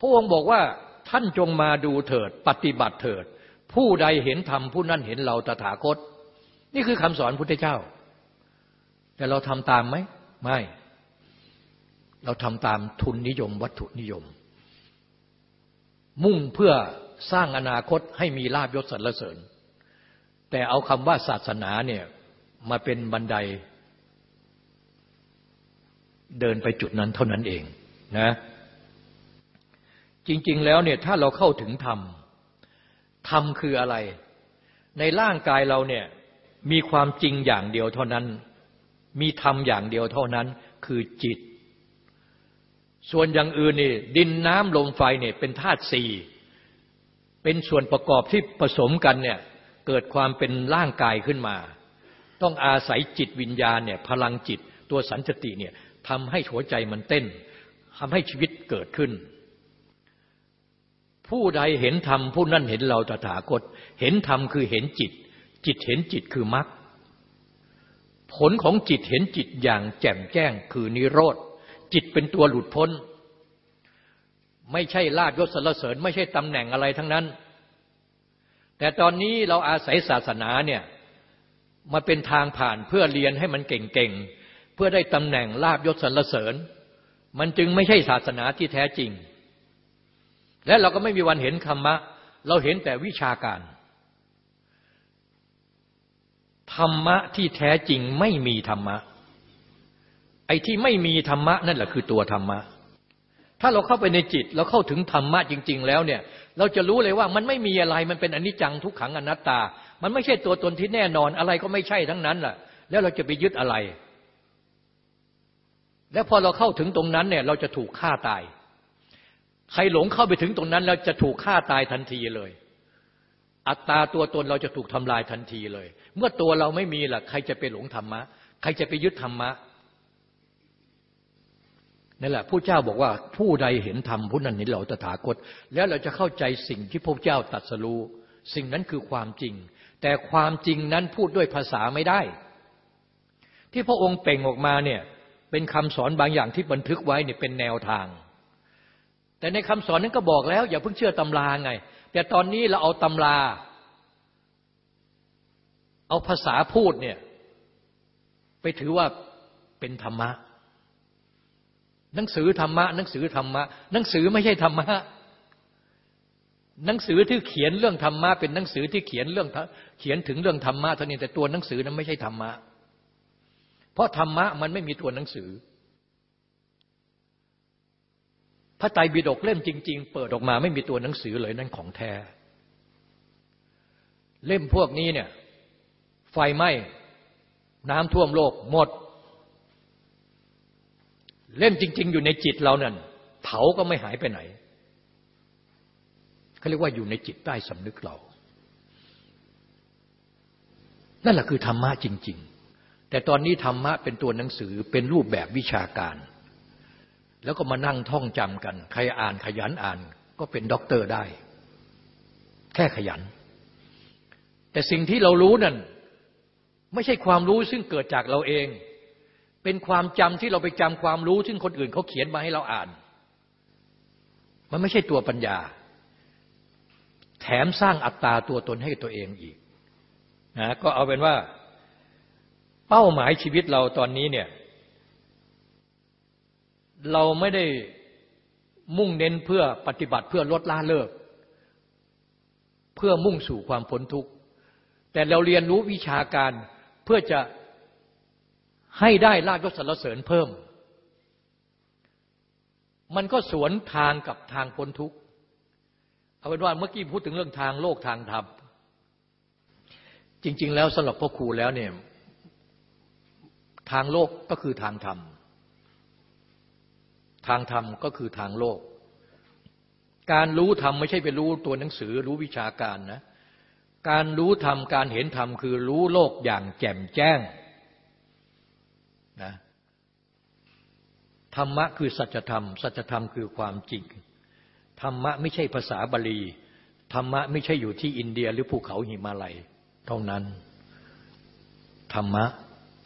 พระองค์บอกว่าท่านจงมาดูเถิด ปฏิบัติเถิด ผู้ใดเห็นธรรมผู้นั้นเห็นเราตถาคต นี่คือคำสอนพุทธเจ้า แต่เราทำตามไหม ไม่ เราทำตามทุนนิยม วัตถุนิยม มุ่งเพื่อสร้างอนาคตให้มีลาบยศสรรเสริญ แต่เอาคำว่าศาสนาเนี่ยมาเป็นบันได เดินไปจุดนั้นเท่านั้นเองนะจริง ๆ แล้วเนี่ยถ้าเราเข้าถึงธรรมธรรมคืออะไร ในร่างกายเราเนี่ย มีความจริงอย่างเดียวเท่านั้น มีธรรมอย่างเดียวเท่านั้น คือจิต ส่วนอย่างอื่นนี่ดินน้ำลมไฟเนี่ยเป็นธาตุสี่ เป็นส่วนประกอบที่ผสมกันเนี่ยเกิดความเป็นร่างกายขึ้นมา ต้องอาศัยจิตวิญญาณเนี่ยพลังจิตตัวสันสติเนี่ยทำให้หัวใจมันเต้นทำให้ชีวิตเกิดขึ้น ผู้ใดเห็นธรรมผู้นั้นเห็นเราตถาคต เห็นธรรมคือเห็นจิต จิตเห็นจิตคือมรรคผลของจิตเห็นจิตอย่างแจ่มแจ้งคือนิโรธ จิตเป็นตัวหลุดพ้น ไม่ใช่ลาดยศสรรเสริญ ไม่ใช่ตำแหน่งอะไรทั้งนั้น แต่ตอนนี้เราอาศัยศาสนาเนี่ยมาเป็นทางผ่านเพื่อเรียนให้มันเก่งๆ เพื่อได้ตำแหน่งลาบยศสรรเสริญ มันจึงไม่ใช่ศาสนาที่แท้จริง และเราก็ไม่มีวันเห็นธรรมะ เราเห็นแต่วิชาการ ธรรมะที่แท้จริงไม่มีธรรมะ ไอ้ที่ไม่มีธรรมะนั่นแหละคือตัวธรรมะ ถ้าเราเข้าไปในจิตเราเข้าถึงธรรมะจริง ๆ แล้วเนี่ย เราจะรู้เลยว่ามันไม่มีอะไรมันเป็นอนิจจังทุกขังอนัตตา มันไม่ใช่ตัวตนที่แน่นอนอะไรก็ไม่ใช่ทั้งนั้นแหละแล้วเราจะไปยึดอะไร แล้วพอเราเข้าถึงตรงนั้นเนี่ยเราจะถูกฆ่าตาย ใครหลงเข้าไปถึงตรงนั้นแล้วจะถูกฆ่าตายทันทีเลย อัตตาตัวตนเราจะถูกทำลายทันทีเลย เมื่อตัวเราไม่มีล่ะ ใครจะไปหลงธรรมะ ใครจะไปยึดธรรมะนั่นแหละผู้เจ้าบอกว่าผู้ใดเห็นธรรมผู้นั้นเห็นเราตถาคต แล้วเราจะเข้าใจสิ่งที่พระเจ้าตรัสรู้สิ่งนั้นคือความจริง แต่ความจริงนั้นพูดด้วยภาษาไม่ได้ ที่พระองค์เป่งออกมาเนี่ยเป็นคำสอนบางอย่างที่บันทึกไว้เนี่ยเป็นแนวทาง แต่ในคำสอนนั้นก็บอกแล้ว อย่าเพิ่งเชื่อตำราไง แต่ตอนนี้เราเอาตำรา เอาภาษาพูดเนี่ย ไปถือว่าเป็นธรรมะ หนังสือธรรมะ หนังสือธรรมะ หนังสือไม่ใช่ธรรมะ หนังสือที่เขียนเรื่องธรรมะ เป็นหนังสือที่เขียนเรื่องเขียนถึงเรื่องธรรมะเท่านี้แต่ตัวหนังสือนั้นไม่ใช่ธรรมะ เพราะธรรมะมันไม่มีตัวหนังสือ พระไตรปิฎกเล่มจริง ๆ เปิดออกมาไม่มีตัวหนังสือเลยนั่นของแท้ เล่มพวกนี้เนี่ย ไฟไหม้น้ำท่วมโลกหมด เล่มจริง ๆ อยู่ในจิตเรานั่นเผาก็ไม่หายไปไหนเขาเรียกว่าอยู่ในจิตใต้สำนึกเรา นั่นแหละคือธรรมะจริง ๆ แต่ตอนนี้ธรรมะเป็นตัวหนังสือเป็นรูปแบบวิชาการ แล้วก็มานั่งท่องจำกัน ใครอ่านขยันอ่าน ก็เป็นด็อกเตอร์ได้ แค่ขยัน แต่สิ่งที่เรารู้นั่น ไม่ใช่ความรู้ซึ่งเกิดจากเราเอง เป็นความจำที่เราไปจำความรู้ ซึ่งคนอื่นเขาเขียนมาให้เราอ่าน มันไม่ใช่ตัวปัญญา แถมสร้างอัตตาตัวตนให้ตัวเองอีกนะก็เอาเป็นว่า เป้าหมายชีวิตเราตอนนี้เนี่ย เราไม่ได้มุ่งเน้นเพื่อปฏิบัติเพื่อลดละเลิก เพื่อมุ่งสู่ความพ้นทุกข์ แต่เราเรียนรู้วิชาการเพื่อจะให้ได้ลาภยศสรรเสริญเพิ่ม มันก็สวนทางกับทางพ้นทุกข์เอาเป็นว่าเมื่อกี้พูดถึงเรื่องทางโลกทางธรรมจริง ๆ แล้วสำหรับพ่อครูแล้วเนี่ยทางโลกก็คือทางธรรม ทางธรรมก็คือทางโลก การรู้ธรรมไม่ใช่ไปรู้ตัวหนังสือรู้วิชาการนะ การรู้ธรรมการเห็นธรรมคือรู้โลกอย่างแจ่มแจ้งนะธรรมะคือสัจธรรม สัจธรรมคือความจริง ธรรมะไม่ใช่ภาษาบาลี ธรรมะไม่ใช่อยู่ที่อินเดียหรือภูเขาหิมาลัยเท่านั้น ธรรมะ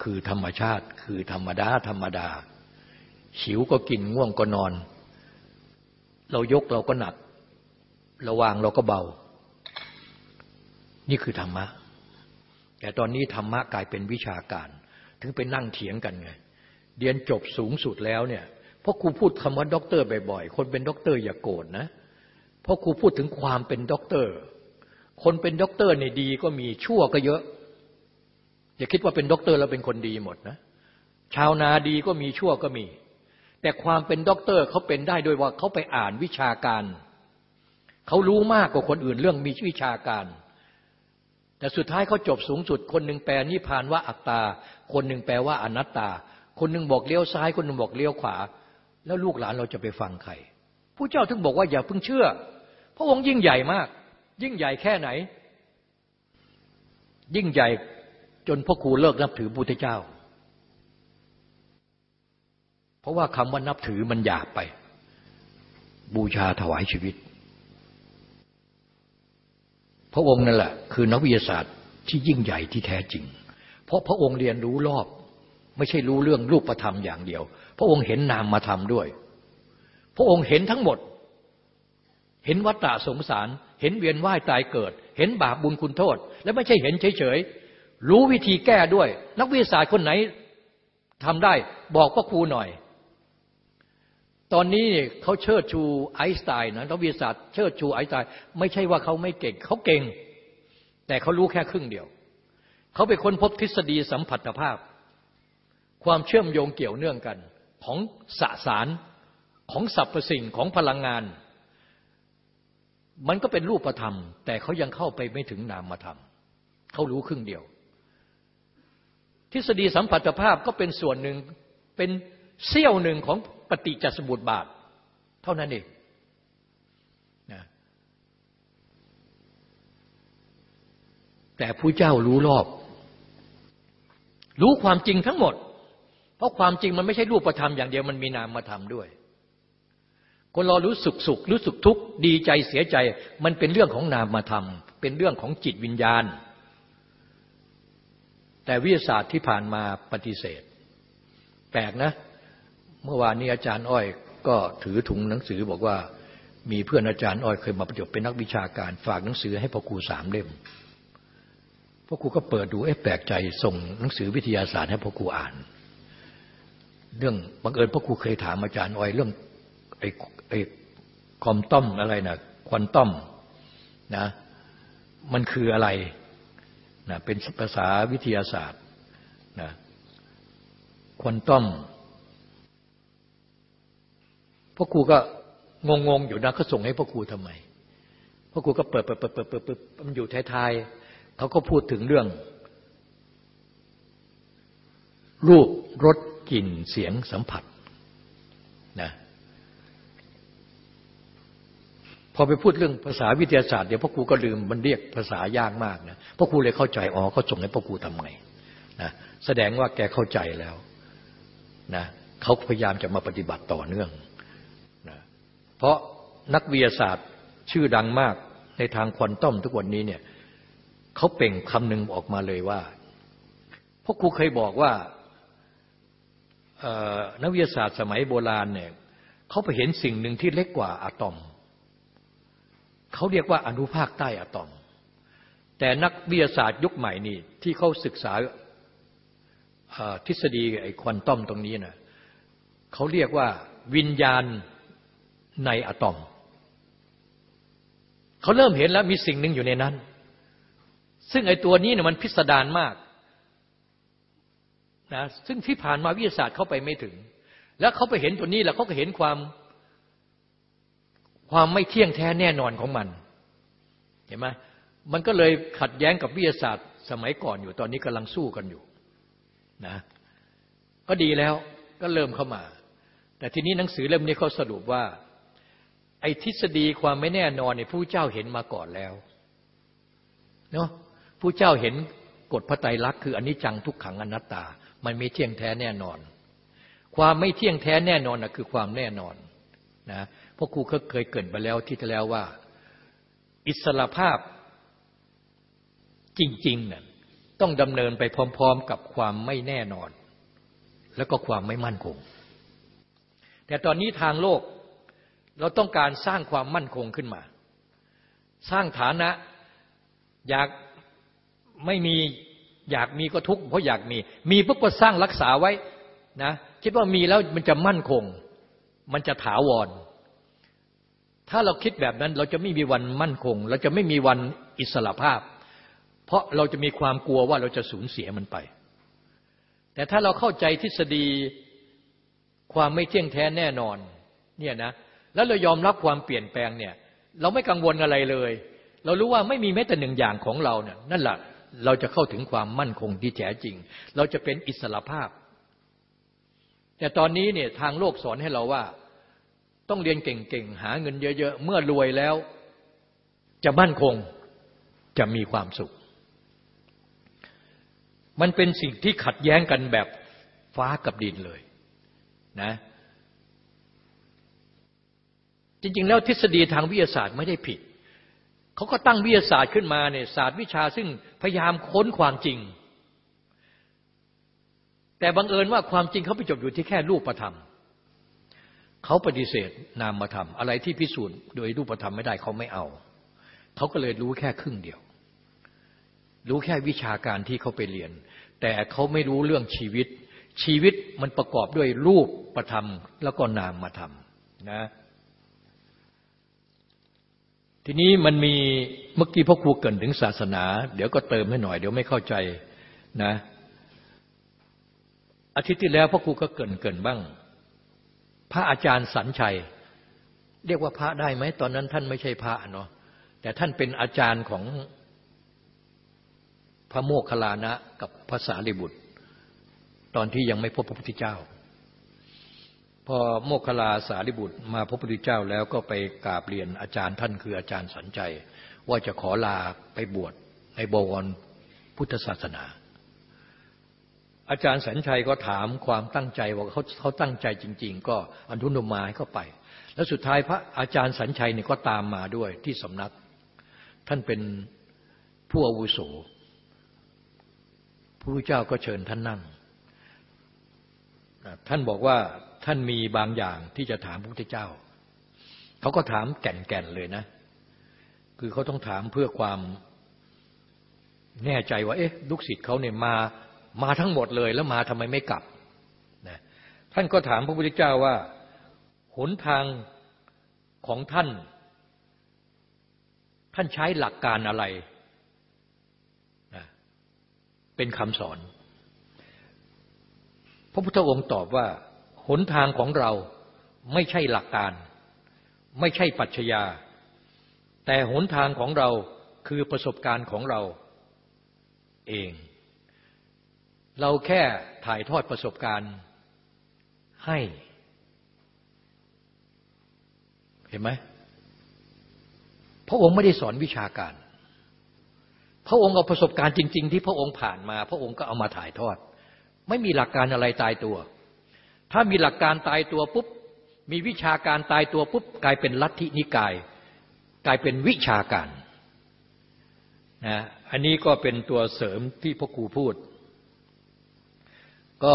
คือธรรมชาติ คือธรรมดาธรรมดา หิวก็กินง่วงก็นอน เรายกเราก็หนัก เราวางเราก็เบา นี่คือธรรมะ แต่ตอนนี้ธรรมะกลายเป็นวิชาการ ถึงไปนั่งเถียงกันไง เรียนจบสูงสุดแล้วเนี่ยพราะครูพูดคำว่าด็อกเตอร์บ่อยๆ คนเป็นด็อกเตอร์อย่าโกรธนะ เพราะครูพูดถึงความเป็นด็อกเตอร์ คนเป็นด็อกเตอร์ในดีก็มีชั่วก็เยอะ อย่าคิดว่าเป็นด็อกเตอร์แล้วเป็นคนดีหมดนะ ชาวนาดีก็มีชั่วก็มี แต่ความเป็นด็อกเตอร์เขาเป็นได้โดยว่าเขาไปอ่านวิชาการ เขารู้มากกว่าคนอื่นเรื่องมีวิชาการ แต่สุดท้ายเขาจบสูงสุด คนหนึ่งแปลนิพพานว่าอัตตา คนหนึ่งแปลว่าอนัตตา คนหนึ่งบอกเลี้ยวซ้าย คนหนึ่งบอกเลี้ยวขวา แล้วลูกหลานเราจะไปฟังใครผู้เจ้าถึงบอกว่าอย่าเพิ่งเชื่อ พระองค์ยิ่งใหญ่มาก ยิ่งใหญ่แค่ไหน ยิ่งใหญ่จนพ่อครูเลิกนับถือพุทธเจ้า ราะว่าคำว่านับถือมันหยาบไป บูชาถวายชีวิต พระองค์นั่นแหละ คือนักวิทยาศาสตร์ที่ยิ่งใหญ่ที่แท้จริง เพราะพระองค์เรียนรู้รอบ ไม่ใช่รู้เรื่องรูปธรรมอย่างเดียว พระองค์เห็นนามมาทำด้วย พระองค์เห็นทั้งหมด เห็นวัฏฏะสงสาร เห็นเวียนว่ายตายเกิด เห็นบาปบุญคุณโทษ และไม่ใช่เห็นเฉยๆรู้วิธีแก้ด้วย นักวิทยาศาสตร์คนไหนทำได้บอกพระครูหน่อย ตอนนี้เขาเชิดชูไอน์สไตน์นะนักวิทยาศาสตร์เชิดชูไอน์สไตน์ไม่ใช่ว่าเขาไม่เก่ง เขาเก่ง แต่เขารู้แค่ครึ่งเดียว เขาไปค้นพบทฤษฎีสัมผัสภาพ ความเชื่อมโยงเกี่ยวเนื่องกัน ของสสารของสรรพสิ่งของพลังงาน มันก็เป็นรูปธรรม แต่เขายังเข้าไปไม่ถึงนามธรรมเขารู้ครึ่งเดียว ทฤษฎีสัมผัสภาพก็เป็นส่วนหนึ่งเป็นเสี้ยวหนึ่งของ ปฏิจจสมุปบาท เท่านั้นเองนะแต่ผู้เจ้ารู้รอบ รู้ความจริงทั้งหมด เพราะความจริงมันไม่ใช่รูปธรรมอย่างเดียวมันมีนามธรรมด้วย คนเรารู้สุขสุขรู้สุขทุกข์ดีใจเสียใจ มันเป็นเรื่องของนามธรรม เป็นเรื่องของจิตวิญญาณ แต่วิทยาศาสตร์ที่ผ่านมาปฏิเสธ แปลกนะ เมื่อวานนี้อาจารย์อ้อยก็ถือถุงหนังสือบอกว่ามีเพื่อนอาจารย์อ้อยเคยมาประจบเป็นนักวิชาการ ฝากหนังสือให้พ่อครูสามเล่มพ่อครูก็เปิดดูเอ๊ะแปลกใจส่งหนังสือวิทยาศาสตร์ให้พ่อครูอ่าน เรื่องบังเอิญพ่อครูเคยถามอาจารย์อ้อยเรื่องไอ้ไอ้คอมต้อมอะไรนะควอนตัมนะมันคืออะไรนะเป็นภาษาวิทยาศาสตร์นะควอนตัม พ่อครูก็งงๆอยู่นะเขาส่งให้พ่อครูทำไมพ่อครูก็เปิดเปิดเปิดเปิดเปิดมันอยู่ท้ายๆเขาก็พูดถึงเรื่อง รูปรสกลิ่นเสียงสัมผัสนะพอไปพูดเรื่องภาษาวิทยาศาสตร์เดี๋ยวพ่อครูก็ลืมมันเรียกภาษายากมากนะพ่อครูเลยเข้าใจอ๋อเขาส่งให้พ่อครูทำไงนะแสดงว่าแกเข้าใจแล้วนะเขาพยายามจะมาปฏิบัติต่อเนื่อง เพราะนักวิทยาศาสตร์ชื่อดังมากในทางควอนตัมทุกวันนี้เนี่ยเขาเป่งคำหนึ่งออกมาเลยว่าพ่อครูเคยบอกว่านักวิทยาศาสตร์สมัยโบราณเนี่ยเขาไปเห็นสิ่งหนึ่งที่เล็กกว่าอะตอมเขาเรียกว่าอนุภาคใต้อะตอม แต่นักวิทยาศาสตร์ยุคใหม่นี่ที่เขาศึกษาทฤษฎีไอ้ควอนตัมตรงนี้นะเขาเรียกว่าวิญญาณ ในอะตอม เขาเริ่มเห็นแล้วมีสิ่งหนึ่งอยู่ในนั้น ซึ่งไอ้ตัวนี้เนี่ยมันพิสดารมากนะซึ่งที่ผ่านมาวิทยาศาสตร์เข้าไปไม่ถึง แล้วเขาไปเห็นตัวนี้แล้วเขาก็เห็นความความไม่เที่ยงแท้แน่นอนของมัน เห็นไหมมันก็เลยขัดแย้งกับวิทยาศาสตร์ สมัยก่อนอยู่ตอนนี้กำลังสู้กันอยู่นะก็ดีแล้วก็เริ่มเข้ามา แต่ทีนี้หนังสือเล่มนี้เขาสรุปว่า ไอ้ทฤษฎีความไม่แน่นอนเนี่ยผู้เจ้าเห็นมาก่อนแล้วเนาะผู้เจ้าเห็นกฎพระไตรลักษณ์คืออนิจจังทุกขังอนัตตา มันไม่เที่ยงแท้แน่นอน ความไม่เที่ยงแท้แน่นอนนะคือความแน่นอนนะพราะครูเคยเกิดไปแล้วที่แล้วว่า อิสระภาพจริงๆน่ะต้องดำเนินไปพร้อม ๆ กับความไม่แน่นอน แล้วก็ความไม่มั่นคง แต่ตอนนี้ทางโลก เราต้องการสร้างความมั่นคงขึ้นมา สร้างฐานะอยากไม่มีอยากมีก็ทุกข์เพราะอยากมี มีปุ๊บก็สร้างรักษาไว้นะคิดว่ามีแล้วมันจะมั่นคง มันจะถาวร ถ้าเราคิดแบบนั้นเราจะไม่มีวันมั่นคง เราจะไม่มีวันอิสระภาพ เพราะเราจะมีความกลัวว่าเราจะสูญเสียมันไป แต่ถ้าเราเข้าใจทฤษฎีความไม่เที่ยงแท้แน่นอนเนี่ยนะ แล้วเรายอมรับความเปลี่ยนแปลงเนี่ย เราไม่กังวลอะไรเลย เรารู้ว่าไม่มีแม้แต่หนึ่งอย่างของเราเนี่ยนั่นแหละเราจะเข้าถึงความมั่นคงที่แท้จริง เราจะเป็นอิสระภาพ แต่ตอนนี้เนี่ยทางโลกสอนให้เราว่า ต้องเรียนเก่งๆ หาเงินเยอะๆ เมื่อรวยแล้ว จะมั่นคงจะมีความสุข มันเป็นสิ่งที่ขัดแย้งกันแบบฟ้ากับดินเลยนะ ริง ๆ แล้วทฤษฎีทางวิทยาศาสตร์ไม่ได้ผิด เขาก็ตั้งวิทยาศาสตร์ขึ้นมาเนี่ยศาสตร์วิชาซึ่งพยายามค้นความจริง แต่บังเอิญว่าความจริงเขาไปจบอยู่ที่แค่รูปธรรมเขาปฏิเสธนามธรรมอะไรที่พิสูจน์โดยรูปธรรมไม่ได้เขาไม่เอา เขาก็เลยรู้แค่ครึ่งเดียว รู้แค่วิชาการที่เขาไปเรียน แต่เขาไม่รู้เรื่องชีวิต ชีวิตมันประกอบด้วยรูปประธรรมแล้วก็นามธรรมนะ ทีนี้มันมีเมื่อกี้พ่อครูเกินถึงศาสนา เดี๋ยวก็เติมให้หน่อย เดี๋ยวไม่เข้าใจนะอาทิตย์ที่แล้วพ่อครูก็เกินเกินบ้าง พระอาจารย์สัญชัย เรียกว่าพระได้ไหมตอนนั้นท่านไม่ใช่พระเนาะแต่ท่านเป็นอาจารย์ของพระโมคคัลลานะกับภาษาลิบุตร ตอนที่ยังไม่พบพระพุทธเจ้า พอโมคคลาสารีบุตรมาพบพระพุทธเจ้าแล้วก็ไปกราบเรียนอาจารย์ท่านคืออาจารย์สัญใจ ว่าจะขอลาไปบวชในบวรพุทธศาสนา อาจารย์สัญชัยก็ถามความตั้งใจว่าเขาเขาตั้งใจจริง ๆ ก็อนุนมาให้เขาไป แล้วสุดท้ายพระอาจารย์สัญชัยเนี่ยก็ตามมาด้วยที่สำนัก ท่านเป็นผู้อาวุโสพระพุทธเจ้าก็เชิญท่านนั่ง ท่านบอกว่า ท่านมีบางอย่างที่จะถามพระพุทธเจ้า เขาก็ถามแก่นๆเลยนะ คือเขาต้องถามเพื่อความแน่ใจว่าเอ๊ะลูกศิษย์เขาเนี่ยมามาทั้งหมดเลยแล้วมาทำไมไม่กลับนะท่านก็ถามพระพุทธเจ้าว่าหนทางของท่าน ท่านใช้หลักการอะไรนะเป็นคำสอน พระพุทธองค์ตอบว่า หนทางของเราไม่ใช่หลักการ ไม่ใช่ปัจจยา แต่หนทางของเราคือประสบการณ์ของเราเอง เราแค่ถ่ายทอดประสบการณ์ให้ เห็นไหมพระองค์ไม่ได้สอนวิชาการ พระองค์เอาประสบการณ์จริง ๆ ที่พระองค์ผ่านมา พระองค์ก็เอามาถ่ายทอด ไม่มีหลักการอะไรตายตัว ถ้ามีหลักการตายตัวปุ๊บ มีวิชาการตายตัวปุ๊บ กลายเป็นลัทธินิกาย กลายเป็นวิชาการนะอันนี้ก็เป็นตัวเสริมที่พ่อครูพูด ก็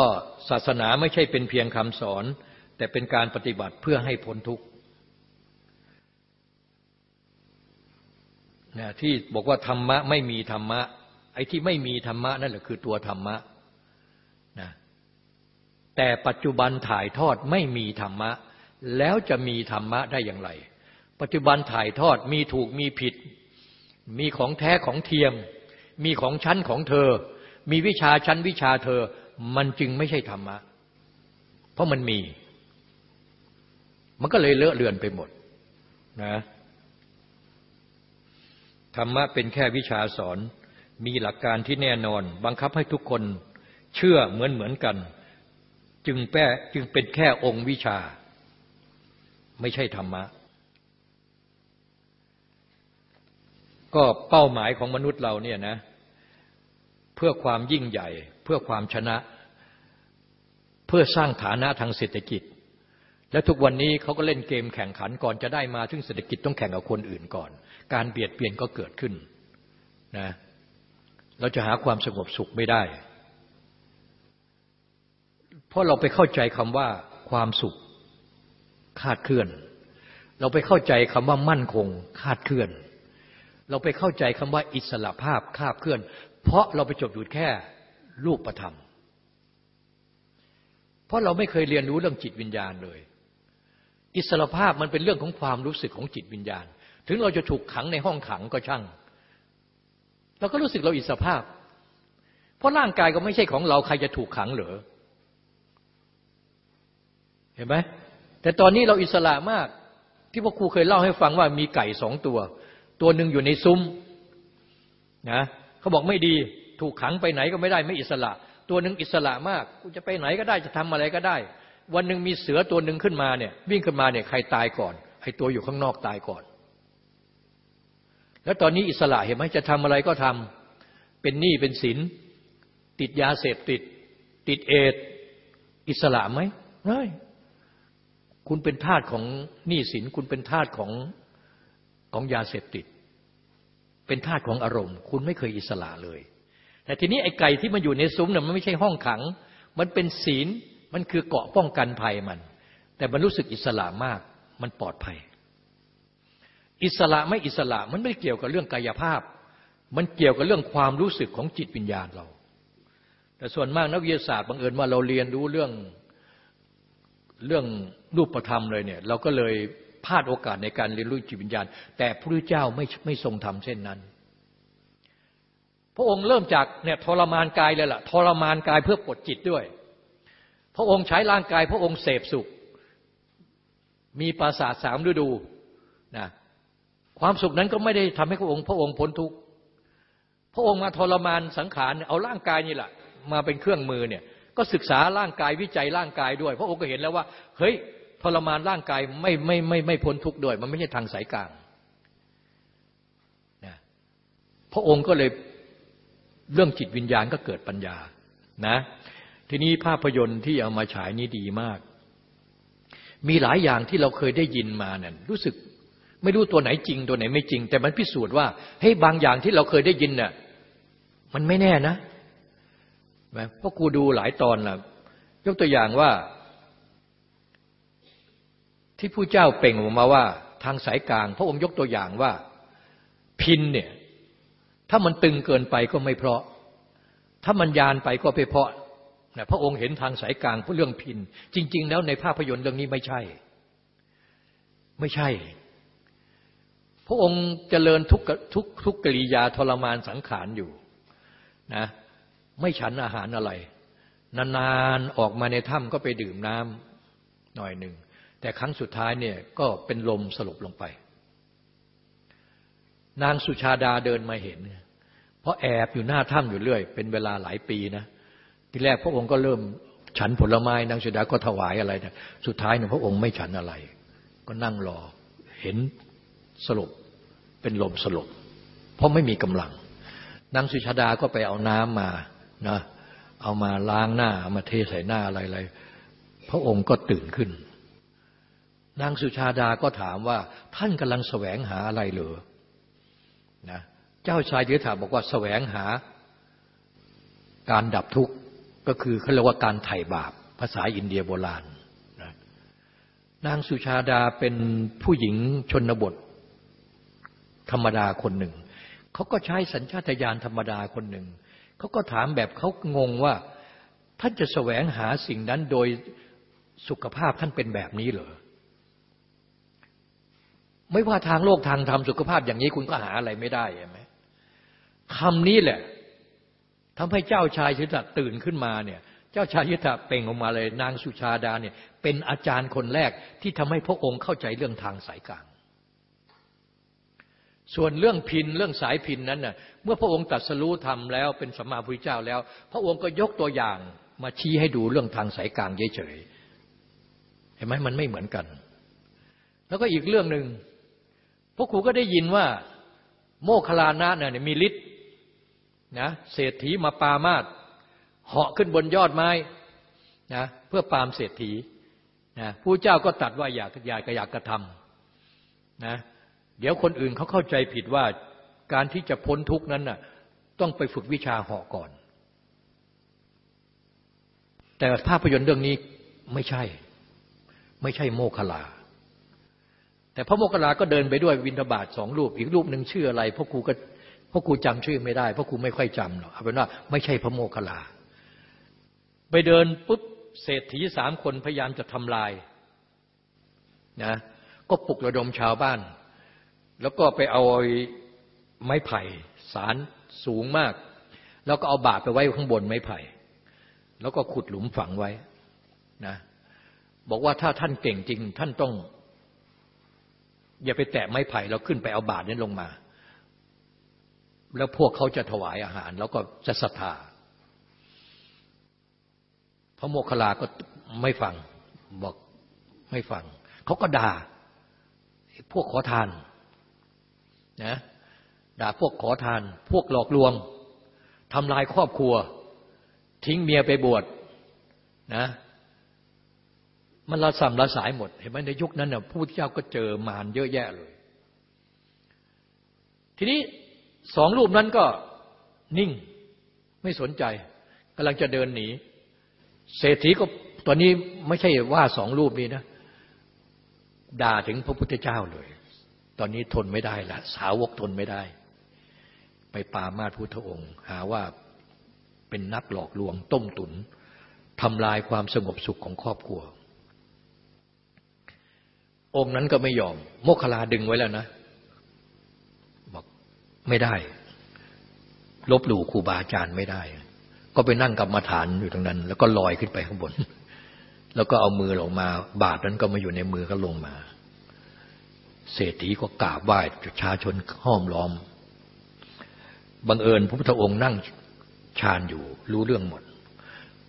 ศาสนาไม่ใช่เป็นเพียงคำสอน แต่เป็นการปฏิบัติเพื่อให้พ้นทุกข์นะที่บอกว่าธรรมะไม่มีธรรมะ ไอ้ที่ไม่มีธรรมะนั่นแหละคือตัวธรรมะนะ แต่ปัจจุบันถ่ายทอดไม่มีธรรมะ แล้วจะมีธรรมะได้อย่างไร ปัจจุบันถ่ายทอดมีถูกมีผิด มีของแท้ของเทียม มีของชั้นของเธอ มีวิชาชั้นวิชาเธอ มันจึงไม่ใช่ธรรมะ เพราะมันมี มันก็เลยเลอะเลือนไปหมดนะธรรมะเป็นแค่วิชาสอน มีหลักการที่แน่นอน บังคับให้ทุกคนเชื่อเหมือนเหมือนกัน จึงแป้จึงเป็นแค่องค์วิชา ไม่ใช่ธรรมะ ก็เป้าหมายของมนุษย์เราเนี่ยนะ เพื่อความยิ่งใหญ่ เพื่อความชนะ เพื่อสร้างฐานะทางเศรษฐกิจ และทุกวันนี้เขาก็เล่นเกมแข่งขันก่อนจะได้มาถึงเศรษฐกิจต้องแข่งกับคนอื่นก่อน การเบียดเบียนก็เกิดขึ้นนะเราจะหาความสงบสุขไม่ได้ เพราะเราไปเข้าใจคำว่าความสุขคาดเคลื่อน เราไปเข้าใจคำว่ามั่นคงคาดเคลื่อน เราไปเข้าใจคำว่าอิสระภาพคาดเคลื่อน เพราะเราไปจบอยู่แค่รูปธรรม เพราะเราไม่เคยเรียนรู้เรื่องจิตวิญญาณเลย อิสระภาพมันเป็นเรื่องของความรู้สึกของจิตวิญญาณ ถึงเราจะถูกขังในห้องขังก็ช่างเราก็รู้สึกเราอิสระภาพ เพราะร่างกายก็ไม่ใช่ของเราใครจะถูกขังเหรอ เห็นไหมแต่ตอนนี้เราอิสระมาก ที่พ่อครูเคยเล่าให้ฟังว่ามีไก่สองตัว ตัวหนึ่งอยู่ในซุ้มนะเขาบอกไม่ดีถูกขังไปไหนก็ไม่ได้ไม่อิสระ ตัวหนึ่งอิสระมากกูจะไปไหนก็ได้จะทำอะไรก็ได้ วันหนึ่งมีเสือตัวหนึ่งขึ้นมาเนี่ยวิ่งขึ้นมาเนี่ยใครตายก่อนไอ้ตัวอยู่ข้างนอกตายก่อน แล้วตอนนี้อิสระเห็นไหมจะทำอะไรก็ทำเป็นหนี้เป็นสินติดยาเสพติด ติดเอดอิสระไหมไม่ คุณเป็นทาสของหนี้สิน คุณเป็นทาสของของยาเสพติด เป็นทาสของอารมณ์ คุณไม่เคยอิสระเลย แต่ทีนี้ไอ้ไก่ที่มันอยู่ในซุ้มเนี่ยมันไม่ใช่ห้องขัง มันเป็นศีลมันคือเกาะป้องกันภัยมัน แต่มันรู้สึกอิสระมากมันปลอดภัย อิสระไม่อิสระมันไม่เกี่ยวกับเรื่องกายภาพ มันเกี่ยวกับเรื่องความรู้สึกของจิตวิญญาณเรา แต่ส่วนมากนักวิทยาศาสตร์บังเอิญว่าเราเรียนรู้เรื่องเรื่อง รูปธรรมเลยเนี่ย เราก็เลยพลาดโอกาสในการเรียนรู้จิตวิญญาณ แต่พระพุทธเจ้าไม่ไม่ทรงทำเช่นนั้น พระองค์เริ่มจากเนี่ยทรมานกายเลยล่ะทรมานกายเพื่อปลดจิตด้วย พระองค์ใช้ร่างกายพระองค์เสพสุข มีปราสาทสามฤดูนะความสุขนั้นก็ไม่ได้ทำให้พระองค์ พระองค์พ้นทุกข์พระองค์มาทรมานสังขารเอาร่างกายนี่แหละมาเป็นเครื่องมือเนี่ยก็ศึกษาร่างกายวิจัยร่างกายด้วย พระองค์ก็เห็นแล้วว่า เฮ้ย ทรมานร่างกายไม่ไม่ไม่ไม่พ้นทุกข์ด้วย มันไม่ใช่ทางสายกลางนะพระองค์ก็เลยเรื่องจิตวิญญาณก็เกิดปัญญานะทีนี้ภาพยนตร์ที่เอามาฉายนี้ดีมาก มีหลายอย่างที่เราเคยได้ยินมาเนี่ยรู้สึกไม่รู้ตัวไหนจริงตัวไหนไม่จริง แต่มันพิสูจน์ว่าเฮ้ยบางอย่างที่เราเคยได้ยินเนี่ยมันไม่แน่นะเพราะกูดูหลายตอนละยกตัวอย่างว่า ที่ผู้เจ้าเป่งออกมาว่า ทางสายกลาง พระองค์ยกตัวอย่างว่า พินเนี่ยถ้ามันตึงเกินไปก็ไม่เพราะ ถ้ามันยานไปก็ไปเพราะนะพระองค์เห็นทางสายกลางเรื่องพิน จริง ๆ แล้วในภาพยนตร์เรื่องนี้ไม่ใช่ ไม่ใช่ พระองค์เจริญทุกทุกทุกกิริยาทรมานสังขารอยู่นะไม่ฉันอาหารอะไร นานๆออกมาในถ้ำก็ไปดื่มน้ำหน่อยหนึ่ง แต่ครั้งสุดท้ายเนี่ยก็เป็นลมสลบลงไป นางสุชาดาเดินมาเห็น เพราะแอบอยู่หน้าถ้ำอยู่เรื่อย เป็นเวลาหลายปีนะทีแรกพระองค์ก็เริ่มฉันผลไม้นางสุดาก็ถวายอะไรนะสุดท้ายเนี่ยพระองค์ไม่ฉันอะไร ก็นั่งรอเห็นสลบเป็นลมสลบ เพราะไม่มีกำลัง นางสุชาดาก็ไปเอาน้ำมานะเอามาล้างหน้าเอามาเทใส่หน้าอะไรๆพระองค์ก็ตื่นขึ้น นางสุชาดาก็ถามว่า ท่านกำลังแสวงหาอะไรเหรอนะเจ้าชายยืถาบอกว่าแสวงหาการดับทุกข์ก็คือเขาเรียกว่าการไถ่บาปภาษาอินเดียโบราณนะนางสุชาดาเป็นผู้หญิงชนบท ธรรมดาคนหนึ่ง เขาก็ใช้สัญชาตญาณธรรมดาคนหนึ่ง เขาก็ถามแบบเขางงว่า ท่านจะแสวงหาสิ่งนั้นโดยสุขภาพท่านเป็นแบบนี้เหรอ ไม่ว่าทางโลกทางธรรมสุขภาพอย่างนี้คุณก็หาอะไรไม่ได้ใช่ไหมคำนี้แหละทำให้เจ้าชายชิตะตื่นขึ้นมาเนี่ย เจ้าชายชิตะเป่งออกมาเลยนางสุชาดาเนี่ย เป็นอาจารย์คนแรกที่ทำให้พระองค์เข้าใจเรื่องทางสายกลาง ส่วนเรื่องพินเรื่องสายพินนั้นน่ะเมื่อพระองค์ตัดสรู้ทำแล้วเป็นสัมมาพุทธเจ้าแล้ว พระองค์ก็ยกตัวอย่างมาชี้ให้ดูเรื่องทางสายกลางเฉยๆเห็นไหมมันไม่เหมือนกัน แล้วก็อีกเรื่องหนึ่ง พวกครูก็ได้ยินว่า โมคลานะเนี่ยมีฤทธิ์นะเศรษฐีมาปามาดเหาะขึ้นบนยอดไม้นะเพื่อปามเศรษฐีนะผู้เจ้าก็ตัดว่าอยากอยากอยากกระทำนะเดี๋ยวคนอื่นเขาเข้าใจผิดว่าการที่จะพ้นทุกนั้นน่ะต้องไปฝึกวิชาเหาะก่อน แต่ภาพยนตร์เรื่องนี้ไม่ใช่ ไม่ใช่โมคลา แต่พระโมคคัลลาก็เดินไปด้วยวินทบาทสองรูป อีกรูปหนึ่งชื่ออะไรพ่อครูก็พ่อครูจำชื่อไม่ได้พ่อครูไม่ค่อยจำหรอกเอาเป็นว่าไม่ใช่พระโมคคัลลา ไปเดินปุ๊บเศรษฐีสามคนพยายามจะทำลายนะก็ปลุกระดมชาวบ้าน แล้วก็ไปเอาไม้ไผ่สารสูงมาก แล้วก็เอาบาดไปไว้ข้างบนไม้ไผ่ แล้วก็ขุดหลุมฝังไว้นะบอกว่าถ้าท่านเก่งจริงท่านต้อง อย่าไปแตะไม้ไผ่แล้วขึ้นไปเอาบาดนี้นลงมา แล้วพวกเขาจะถวายอาหาร แล้วก็จะศรัทธาพระโมคคัลลาก็ไม่ฟังบอกไม่ฟัง เขาก็ด่าพวกขอทานนะด่าพวกขอทาน พวกหลอกลวงทำลายครอบครัว ทิ้งเมียไปบวชนะ มันละสัมละสายหมด เห็นไหมในยุคนั้นน่ะผู้ที่เจ้าก็เจอมารเยอะแยะเลย ทีนี้สองรูปนั้นก็นิ่งไม่สนใจกำลังจะเดินหนี เศรษฐีก็ตอนนี้ไม่ใช่ว่าสองรูปนี้นะ ด่าถึงพระพุทธเจ้าเลย ตอนนี้ทนไม่ได้ละสาวกทนไม่ได้ ไปปามาพุทธองค์ หาว่าเป็นนักหลอกลวงต้มตุนทำลายความสงบสุขของครอบครัว องค์นั้นก็ไม่ยอม โมคลาดึงไว้แล้วนะ บอกไม่ได้ ลบหลู่ครูบาอาจารย์ไม่ได้ ก็ไปนั่งกรรมาฐานอยู่ตรงนั้น แล้วก็ลอยขึ้นไปข้างบน แล้วก็เอามือลงมา บาทนั้นก็มาอยู่ในมือก็ลงมา เศรษฐีก็กราบไหว้ประชาชนห้อมล้อมบังเอิญพระพุทธองค์นั่งฌานอยู่ รู้เรื่องหมด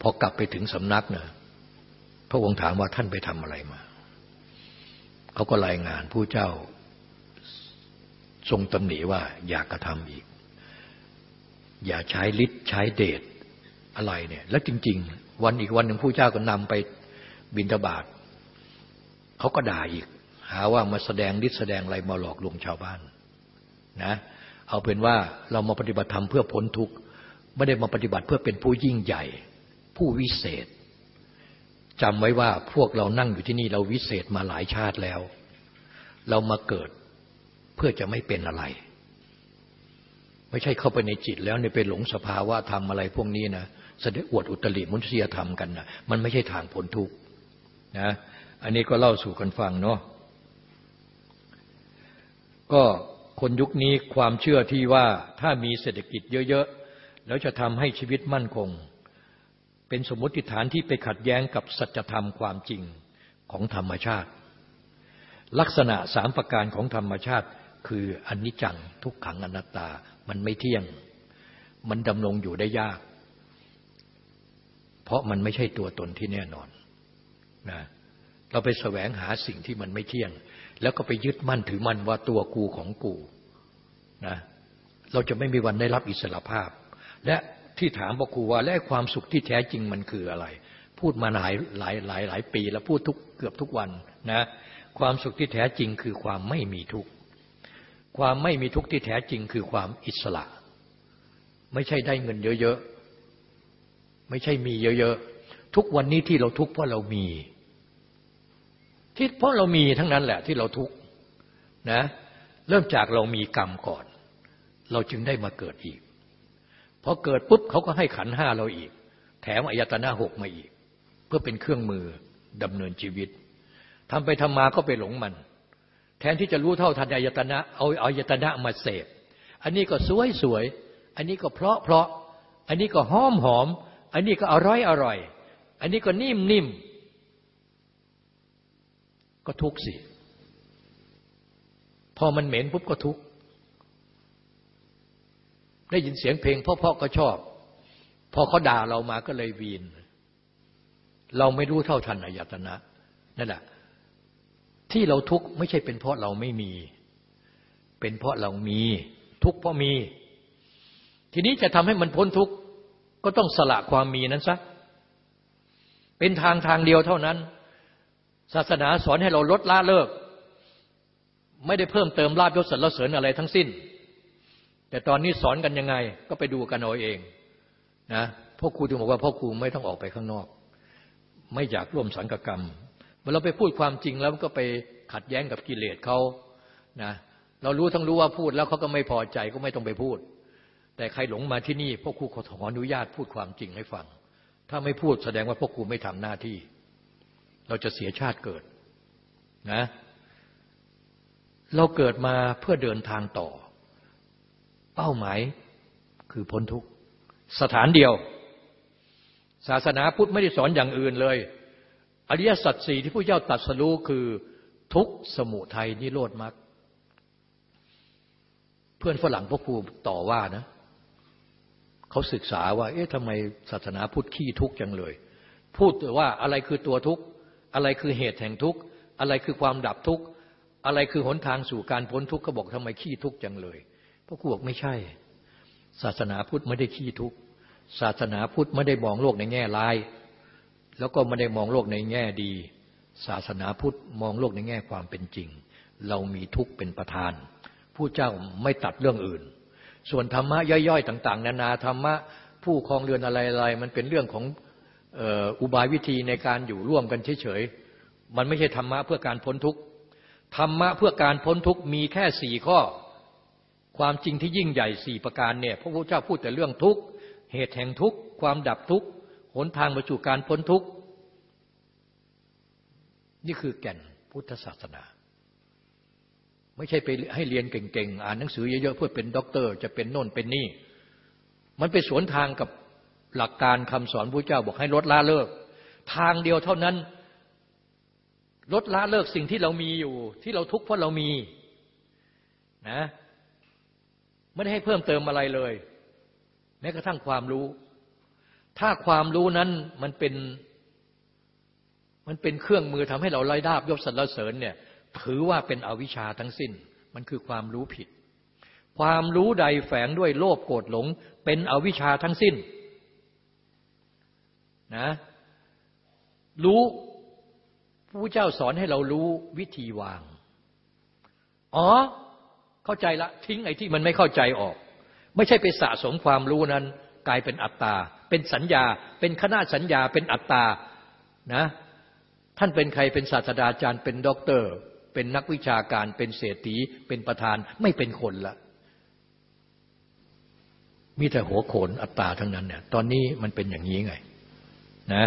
พอกลับไปถึงสำนักเนะพระองค์ถามว่าท่านไปทำอะไรมา เขาก็รายงานผู้เจ้าทรงตำหนิว่าอย่ากระทำอีก อย่าใช้ฤทธิ์ใช้เดชอะไรเนี่ย แล้วจริง ๆ วันอีกวันหนึ่งผู้เจ้าก็นำไปบินทบาทเขาก็ด่าอีก หาว่ามาแสดงฤทธิ์แสดงอะไรมาหลอกลวงชาวบ้านนะเอาเป็นว่าเรามาปฏิบัติธรรมเพื่อพ้นทุกข์ไม่ได้มาปฏิบัติเพื่อเป็นผู้ยิ่งใหญ่ ผู้วิเศษ จำไว้ว่าพวกเรานั่งอยู่ที่นี่เราวิเศษมาหลายชาติแล้ว เรามาเกิดเพื่อจะไม่เป็นอะไร ไม่ใช่เข้าไปในจิตแล้วในไปหลงสภาวะธรรมอะไรพวกนี้นะแสดงอวดอุตริมุนเสียธรรมกันนะมันไม่ใช่ทางพ้นทุกนะอันนี้ก็เล่าสู่กันฟังเนาะก็คนยุคนี้ความเชื่อที่ว่าถ้ามีเศรษฐกิจเยอะ ๆ แล้วจะทำให้ชีวิตมั่นคง เป็นสมมติฐานที่ไปขัดแย้งกับสัจธรรมความจริงของธรรมชาติ ลักษณะสามประการของธรรมชาติ คืออนิจจังทุกขังอนัตตา มันไม่เที่ยง มันดำรงอยู่ได้ยาก เพราะมันไม่ใช่ตัวตนที่แน่นอนนะเราไปแสวงหาสิ่งที่มันไม่เที่ยง แล้วก็ไปยึดมั่นถือมั่นว่าตัวกูของกูนะเราจะไม่มีวันได้รับอิสรภาพ และ ที่ถามพ่อครูว่าและความสุขที่แท้จริงมันคืออะไร พูดมาหลายหลายหลายหลายปี แล้วพูดทุกเกือบทุกวันนะความสุขที่แท้จริงคือความไม่มีทุกข์ความไม่มีทุกข์ที่แท้จริงคือความอิสระ ไม่ใช่ได้เงินเยอะๆไม่ใช่มีเยอะๆทุกวันนี้ที่เราทุกข์เพราะเรามีที่เพราะเรามีทั้งนั้นแหละที่เราทุกข์นะเริ่มจากเรามีกรรมก่อน เราจึงได้มาเกิดอีก พอเกิดปุ๊บเขาก็ให้ขันห้าเราอีก แถมอายตนะหกมาอีก เพื่อเป็นเครื่องมือดำเนินชีวิตทำไปทำมาก็ไปหลงมัน แทนที่จะรู้เท่าทันอายตนะ เอาอายตนะมาเสพ อันนี้ก็สวยสวย อันนี้ก็เพราะเพราะ อันนี้ก็หอมหอม อันนี้ก็อร่อยอร่อย อันนี้ก็นิ่มนิ่ม ก็ทุกข์สิ พอมันเหม็นปุ๊บก็ทุกข์ ได้ยินเสียงเพลงพ่อๆก็ชอบ พอเขาด่าเรามาก็เลยวีน เราไม่รู้เท่าทันอายตนะนั่นแหละที่เราทุกข์ไม่ใช่เป็นเพราะเราไม่มี เป็นเพราะเรามี ทุกข์เพราะมี ทีนี้จะทำให้มันพ้นทุกข์ก็ต้องสละความมีนั้นซะเป็นทางทางเดียวเท่านั้น ศาสนาสอนให้เราลดละเลิก ไม่ได้เพิ่มเติมลาบยศสรรเสริญอะไรทั้งสิ้น แต่ตอนนี้สอนกันยังไง ก็ไปดูกันเอาเองนะพ่อครูถึงบอกว่าพ่อครูไม่ต้องออกไปข้างนอก ไม่อยากร่วมสังกกรรมเมื่อเราไปพูดความจริงแล้วก็ไปขัดแย้งกับกิเลสเขานะเรารู้ทั้งรู้ว่าพูดแล้วเขาก็ไม่พอใจก็ไม่ต้องไปพูด แต่ใครหลงมาที่นี่พ่อครูขออนุญาตพูดความจริงให้ฟัง ถ้าไม่พูดแสดงว่าพ่อครูไม่ทำหน้าที่ เราจะเสียชาติเกิดนะเราเกิดมาเพื่อเดินทางต่อ เป้าหมายคือพ้นทุกข์สถานเดียว ศาสนาพุทธไม่ได้สอนอย่างอื่นเลย อริยสัจสี่ที่ผู้เจ้าตัดสรู้คือทุกสมุทัยนิโรธมรรคเพื่อนฝรั่งพวกครูต่อว่านะเขาศึกษาว่า เอ๊ะทำไมศาสนาพุทธขี้ทุกข์จังเลย พูดว่าอะไรคือตัวทุกข์อะไรคือเหตุแห่งทุกข์อะไรคือความดับทุกข์อะไรคือหนทางสู่การพ้นทุกข์เขาบอกทำไมขี้ทุกข์จังเลย พระครูบอกไม่ใช่ ศาสนาพุทธไม่ได้ขี้ทุกข์ศาสนาพุทธไม่ได้มองโลกในแง่ร้าย แล้วก็ไม่ได้มองโลกในแง่ดี ศาสนาพุทธมองโลกในแง่ความเป็นจริง เรามีทุกข์เป็นประธานผู้เจ้าไม่ตัดเรื่องอื่น ส่วนธรรมะย่อยๆ ต่าง ๆ นานาธรรมะผู้ครองเรือนอะไรๆมันเป็นเรื่องของอุบายวิธีในการอยู่ร่วมกันเฉยๆมันไม่ใช่ธรรมะเพื่อการพ้นทุกข์ธรรมะเพื่อการพ้นทุกข์มีแค่สี่ข้อ ความจริงที่ยิ่งใหญ่สี่ประการเนี่ยพระพุทธเจ้าพูดแต่เรื่องทุกข์เหตุแห่งทุกข์ความดับทุกข์หนทางมาสู่การพ้นทุกข์นี่คือแก่นพุทธศาสนา ไม่ใช่ไปให้เรียนเก่งๆ อ่านหนังสือเยอะๆเพื่อเป็นด็อกเตอร์ จะเป็นโน่นเป็นนี่ มันไปสวนทางกับหลักการคำสอนพระเจ้าบอกให้ลดละเลิก ทางเดียวเท่านั้น ลดละเลิกสิ่งที่เรามีอยู่ ที่เราทุกข์เพราะเรามีนะ ไม่ได้ให้เพิ่มเติมอะไรเลย แม้กระทั่งความรู้ ถ้าความรู้นั้นมันเป็น มันเป็นเครื่องมือทำให้เราไล่ดาบยศสรรเสริญเนี่ยถือว่าเป็นอวิชชาทั้งสิ้น มันคือความรู้ผิด ความรู้ใดแฝงด้วยโลภโกรธหลง เป็นอวิชชาทั้งสิ้นนะรู้พระพุทธเจ้าสอนให้เรารู้วิธีวาง อ๋อ เข้าใจละทิ้งไอ้ที่มันไม่เข้าใจออก ไม่ใช่ไปสะสมความรู้นั้น กลายเป็นอัตตา เป็นสัญญา เป็นคณะสัญญา เป็นอัตตานะท่านเป็นใครเป็นศาสตราจารย์ เป็นด็อกเตอร์ เป็นนักวิชาการ เป็นเศรษฐี เป็นประธานไม่เป็นคนละมีแต่หัวโขนอัตตาทั้งนั้นเนี่ยตอนนี้มันเป็นอย่างนี้ไง นะ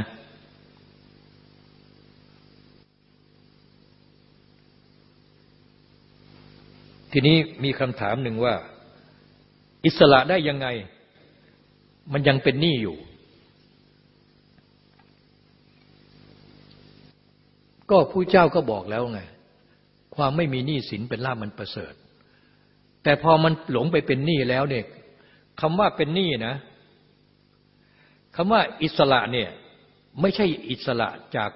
ทีนี้มีคำถามหนึ่งว่า อิสระได้ยังไง มันยังเป็นหนี้อยู่ ก็ผู้เจ้าก็บอกแล้วไง ความไม่มีหนี้สินเป็นลาบมันประเสริฐ แต่พอมันหลงไปเป็นหนี้แล้วเนี่ยคำว่าเป็นหนี้นะคำว่าอิสระเนี่ยไม่ใช่อิสระจาก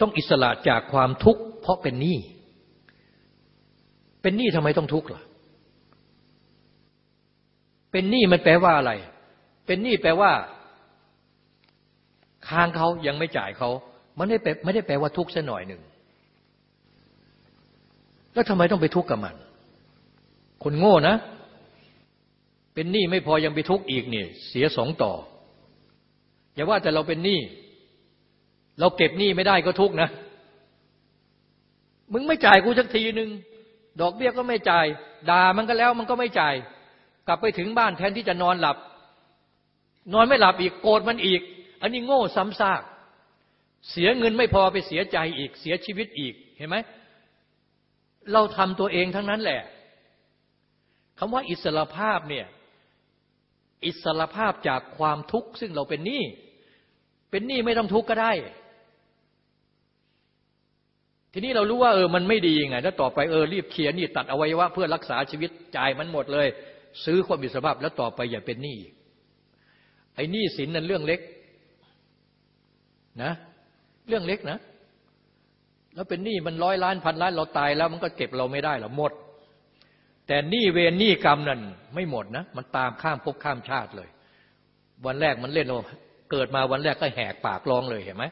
ต้องอิสระจากความทุกข์เพราะเป็นหนี้ เป็นหนี้ทำไมต้องทุกข์ล่ะ เป็นหนี้มันแปลว่าอะไร เป็นหนี้แปลว่า ค้างเขายังไม่จ่ายเขามันไม่ไม่ได้แปลว่าทุกข์ซะหน่อยหนึ่ง แล้วทำไมต้องไปทุกข์กับมัน คนโง่นะ เป็นหนี้ไม่พอยังไปทุกข์อีกเนี่ยเสียสองต่อ อย่าว่าแต่เราเป็นหนี้เราเก็บหนี้ไม่ได้ก็ทุกข์นะ มึงไม่จ่ายกูสักทีหนึ่ง ดอกเบี้ยก็ไม่จ่าย ด่ามันก็แล้วมันก็ไม่จ่าย กลับไปถึงบ้านแทนที่จะนอนหลับ นอนไม่หลับอีกโกรธมันอีก อันนี้โง่ซ้ำซากเสียเงินไม่พอไปเสียใจอีกเสียชีวิตอีกเห็นไหมเราทำตัวเองทั้งนั้นแหละคำว่าอิสรภาพเนี่ยอิสรภาพจากความทุกข์ซึ่งเราเป็นหนี้เป็นหนี้ไม่ต้องทุกข์ก็ได้ ทีนี้เรารู้ว่าเออมันไม่ดีไง แล้วต่อไปเออรีบเคลียร์นี่ตัดอวัยวะเพื่อรักษาชีวิตจ่ายมันหมดเลย ซื้อความมีสภาพแล้วต่อไปอย่าเป็นหนี้ไอ้หนี้สินนั้นเรื่องเล็กนะ เรื่องเล็กนะ แล้วเป็นหนี้มันร้อยล้านพันล้านเราตายแล้วมันก็เก็บเราไม่ได้หรอหมด แต่หนี้เวรหนี้กรรมนั่นไม่หมดนะ มันตามข้ามภพข้ามชาติเลย วันแรกมันเล่นโเกิดมาวันแรกก็แหกปากร้องเลยเห็นไหม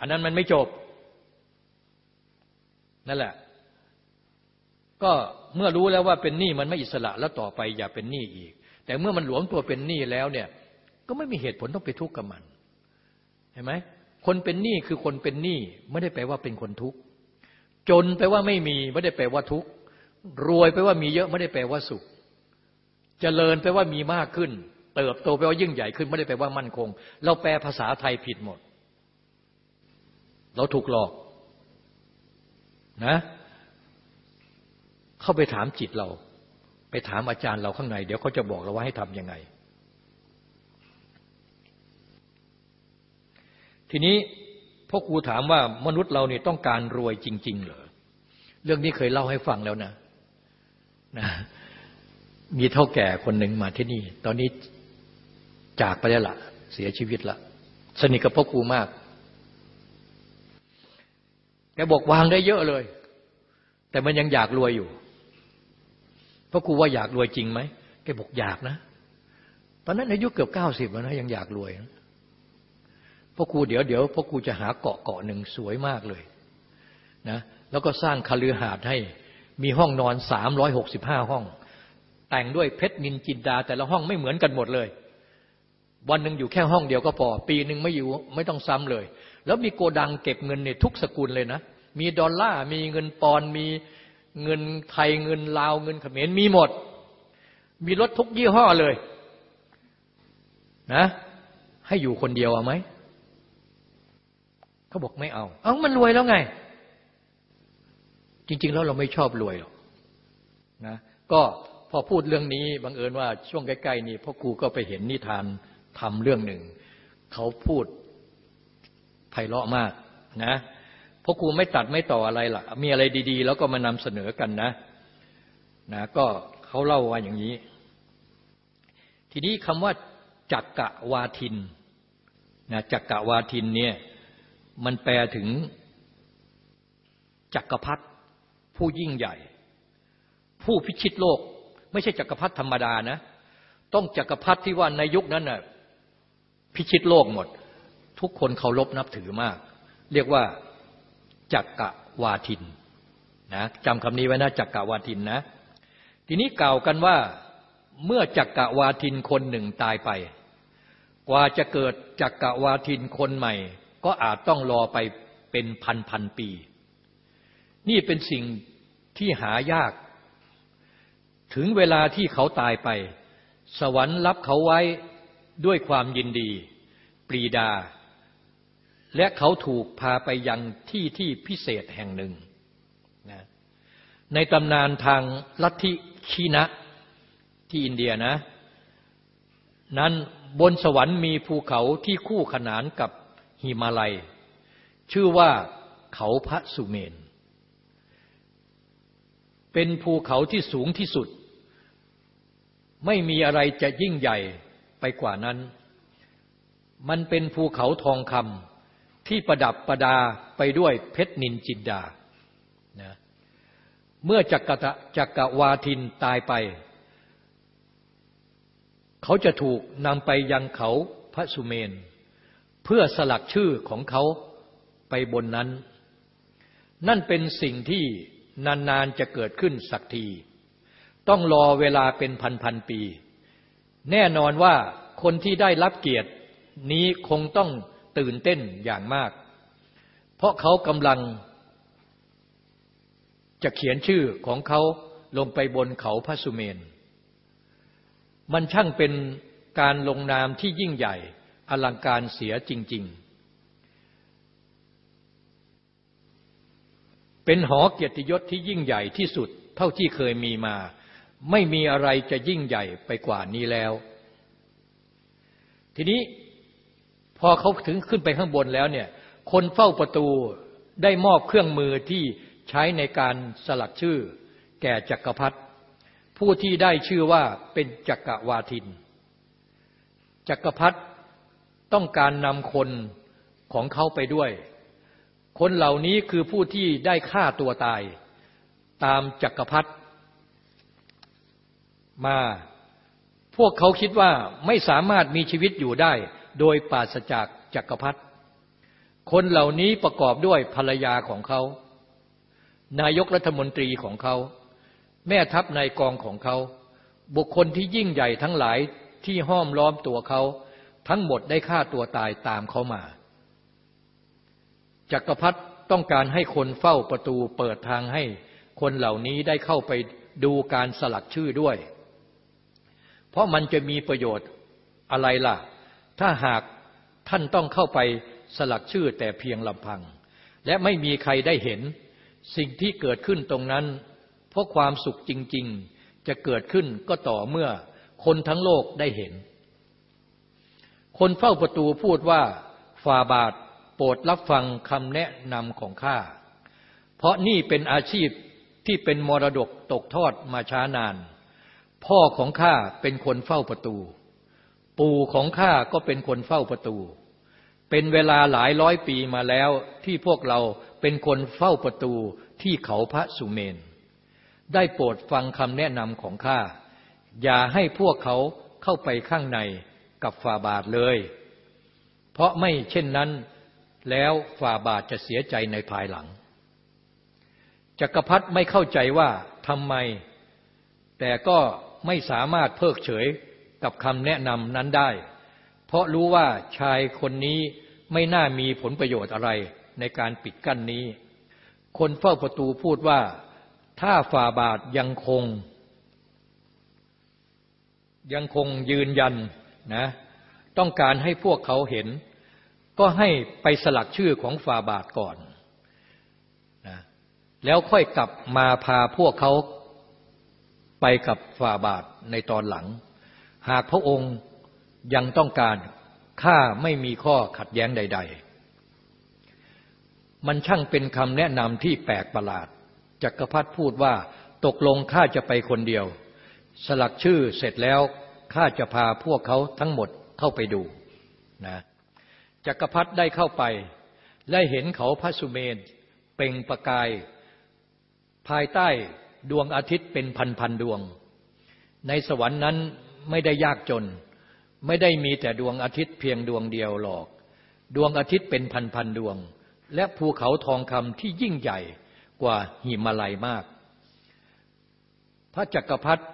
อันนั้นมันไม่จบ นั่นแหละ ก็เมื่อรู้แล้วว่าเป็นหนี้มันไม่อิสระแล้วต่อไปอย่าเป็นหนี้อีก แต่เมื่อมันหลวมตัวเป็นหนี้แล้วเนี่ย ก็ไม่มีเหตุผลต้องไปทุกข์กับมัน เห็นไหมคนเป็นหนี้คือคนเป็นหนี้ไม่ได้แปลว่าเป็นคนทุกข์จนแปลว่าไม่มีไม่ได้แปลว่าทุกข์รวยแปลว่ามีเยอะไม่ได้แปลว่าสุขเจริญแปลว่ามีมากขึ้น เติบโตแปลว่ายิ่งใหญ่ขึ้น ไม่ได้แปลว่ามั่นคง เราแปลภาษาไทยผิดหมด เราถูกหลอก นะ เข้าไปถามจิตเรา ไปถามอาจารย์เราข้างใน เดี๋ยวเขาจะบอกเราว่าให้ทำยังไง ทีนี้พ่อครูถามว่ามนุษย์เราเนี่ยต้องการรวยจริง ๆ เหรอ เรื่องนี้เคยเล่าให้ฟังแล้วนะนะมีเท่าแก่คนหนึ่งมาที่นี่ ตอนนี้จากไปแล้วละเสียชีวิตละสนิทกับพ่อครูมาก แกบอกวางได้เยอะเลย แต่มันยังอยากรวยอยู่พ่อครูว่าอยากรวยจริงไหมแกบอกอยากนะ ตอนนั้นอายุเกือบเก้าสิบแล้วนะยังอยากรวยพ่อครูเดี๋ยวเดี๋ยวพ่อครูจะหาเกาะเกาะหนึ่งสวยมากเลยนะแล้วก็สร้างคาลือหาดให้มีห้องนอนสามร้อยหกสิบห้าห้อง แต่งด้วยเพชรนินจินดา แต่ละห้องไม่เหมือนกันหมดเลย วันหนึ่งอยู่แค่ห้องเดียวก็พอ ปีหนึ่งไม่อยู่ไม่ต้องซ้ำเลย แล้วมีโกดังเก็บเงินในทุกสกุลเลยนะ มีดอลลาร์ มีเงินปอนมีเงินไทยเงินลาวเงินเขมรมีหมด มีรถทุกยี่ห้อเลย นะ ให้อยู่คนเดียวเอาไหมเขาบอกไม่เอา เอามันรวยแล้วไง จริง ๆ แล้วเราไม่ชอบรวยหรอกนะก็พอพูดเรื่องนี้บังเอิญว่าช่วงใกล้ ๆ นี้พ่อครูก็ไปเห็นนิทานทำเรื่องหนึ่ง เขาพูด ไพเราะมากนะพ่อครูไม่ตัดไม่ต่ออะไรล่ะมีอะไรดี ๆ แล้วก็มานำเสนอกันนะนะก็เขาเล่าว่าอย่างนี้ ทีนี้คำว่าจักกะวาทินนะจักกะวาทินเนี่ยมันแปลถึงจักรพรรดิผู้ยิ่งใหญ่ ผู้พิชิตโลก ไม่ใช่จักรพรรดิธรรมดานะ ต้องจักรพรรดิที่ว่าในยุคนั้นน่ะพิชิตโลกหมด ทุกคนเคารพนับถือมาก เรียกว่าจักกะวาทินนะจำคำนี้ไว้นะจักกะวาทินนะ ทีนี้กล่าวกันว่าเมื่อจักกะวาทินคนหนึ่งตายไป กว่าจะเกิดจักกะวาทินคนใหม่ ก็อาจต้องรอไปเป็นพันพันปี นี่เป็นสิ่งที่หายาก ถึงเวลาที่เขาตายไป สวรรค์รับเขาไว้ด้วยความยินดี ปรีดา และเขาถูกพาไปยังที่ที่พิเศษแห่งหนึ่งนะในตำนานทางลัทธิคีนะที่อินเดียนะ นั้นบนสวรรค์มีภูเขาที่คู่ขนานกับหิมาลัย ชื่อว่าเขาพระสุเมน เป็นภูเขาที่สูงที่สุด ไม่มีอะไรจะยิ่งใหญ่ไปกว่านั้น มันเป็นภูเขาทองคำ ที่ประดับประดาไปด้วยเพชรนินจินดานะเมื่อจักรจักรวาทินตายไป เขาจะถูกนำไปยังเขาพระสุเมน เพื่อสลักชื่อของเขาไปบนนั้น นั่นเป็นสิ่งที่นานๆจะเกิดขึ้นสักที ต้องรอเวลาเป็นพันๆปี แน่นอนว่าคนที่ได้รับเกียรตินี้คงต้อง ตื่นเต้นอย่างมาก เพราะเขากำลัง จะเขียนชื่อของเขาลงไปบนเขาพระสุเมน มันช่างเป็นการลงนามที่ยิ่งใหญ่ อลังการเสียจริง ๆ เป็นหอเกียรติยศที่ยิ่งใหญ่ที่สุดเท่าที่เคยมีมา ไม่มีอะไรจะยิ่งใหญ่ไปกว่านี้แล้ว ทีนี้ พอเขาถึงขึ้นไปข้างบนแล้วเนี่ยคนเฝ้าประตูได้มอบเครื่องมือที่ใช้ในการสลักชื่อ แก่จักรพรรดิผู้ที่ได้ชื่อว่าเป็นจักรวาทิน จักรพรรดิต้องการนำคนของเขาไปด้วย คนเหล่านี้คือผู้ที่ได้ฆ่าตัวตาย ตามจักรพรรดิมา พวกเขาคิดว่าไม่สามารถมีชีวิตอยู่ได้ โดยปราศจากจักรพรรดิคนเหล่านี้ประกอบด้วยภรรยาของเขา นายกรัฐมนตรีของเขา แม่ทัพนายกองของเขา บุคคลที่ยิ่งใหญ่ทั้งหลายที่ห้อมล้อมตัวเขา ทั้งหมดได้ฆ่าตัวตายตามเขามา จักรพรรดิต้องการให้คนเฝ้าประตูเปิดทางให้คนเหล่านี้ได้เข้าไปดูการสลักชื่อด้วย เพราะมันจะมีประโยชน์อะไรล่ะ ถ้าหากท่านต้องเข้าไปสลักชื่อแต่เพียงลำพัง และไม่มีใครได้เห็น สิ่งที่เกิดขึ้นตรงนั้น เพราะความสุขจริง ๆ จะเกิดขึ้นก็ต่อเมื่อคนทั้งโลกได้เห็น คนเฝ้าประตูพูดว่าฝ่าบาทโปรดรับฟังคำแนะนำของข้า เพราะนี่เป็นอาชีพที่เป็นมรดกตกทอดมาช้านาน พ่อของข้าเป็นคนเฝ้าประตู ปู่ของข้าก็เป็นคนเฝ้าประตู เป็นเวลาหลายร้อยปีมาแล้วที่พวกเราเป็นคนเฝ้าประตูที่เขาพระสุเมน ได้โปรดฟังคำแนะนำของข้า อย่าให้พวกเขาเข้าไปข้างในกับฝ่าบาทเลย เพราะไม่เช่นนั้นแล้วฝ่าบาทจะเสียใจในภายหลัง จักรพรรดิไม่เข้าใจว่าทำไม แต่ก็ไม่สามารถเพิกเฉย กับคำแนะนำนั้นได้ เพราะรู้ว่าชายคนนี้ไม่น่ามีผลประโยชน์อะไรในการปิดกั้นนี้ คนเฝ้าประตูพูดว่า ถ้าฝ่าบาทยังคง ยังคงยืนยันนะต้องการให้พวกเขาเห็น ก็ให้ไปสลักชื่อของฝ่าบาทก่อนนะแล้วค่อยกลับมาพาพวกเขาไปกับฝ่าบาทในตอนหลัง หากพระองค์ยังต้องการข้าไม่มีข้อขัดแย้งใด ๆ มันช่างเป็นคำแนะนำที่แปลกประหลาด จักรพรรดิพูดว่าตกลงข้าจะไปคนเดียว สลักชื่อเสร็จแล้วข้าจะพาพวกเขาทั้งหมดเข้าไปดูนะจักรพรรดิได้เข้าไปได้เห็นเขาพระสุเมนเป่งประกาย ภายใต้ดวงอาทิตย์เป็นพันพันดวง ในสวรรค์นั้น ไม่ได้ยากจน ไม่ได้มีแต่ดวงอาทิตย์เพียงดวงเดียวหรอก ดวงอาทิตย์เป็นพันพันดวง และภูเขาทองคำที่ยิ่งใหญ่กว่าหิมาลัยมาก พระจักรพรรดิ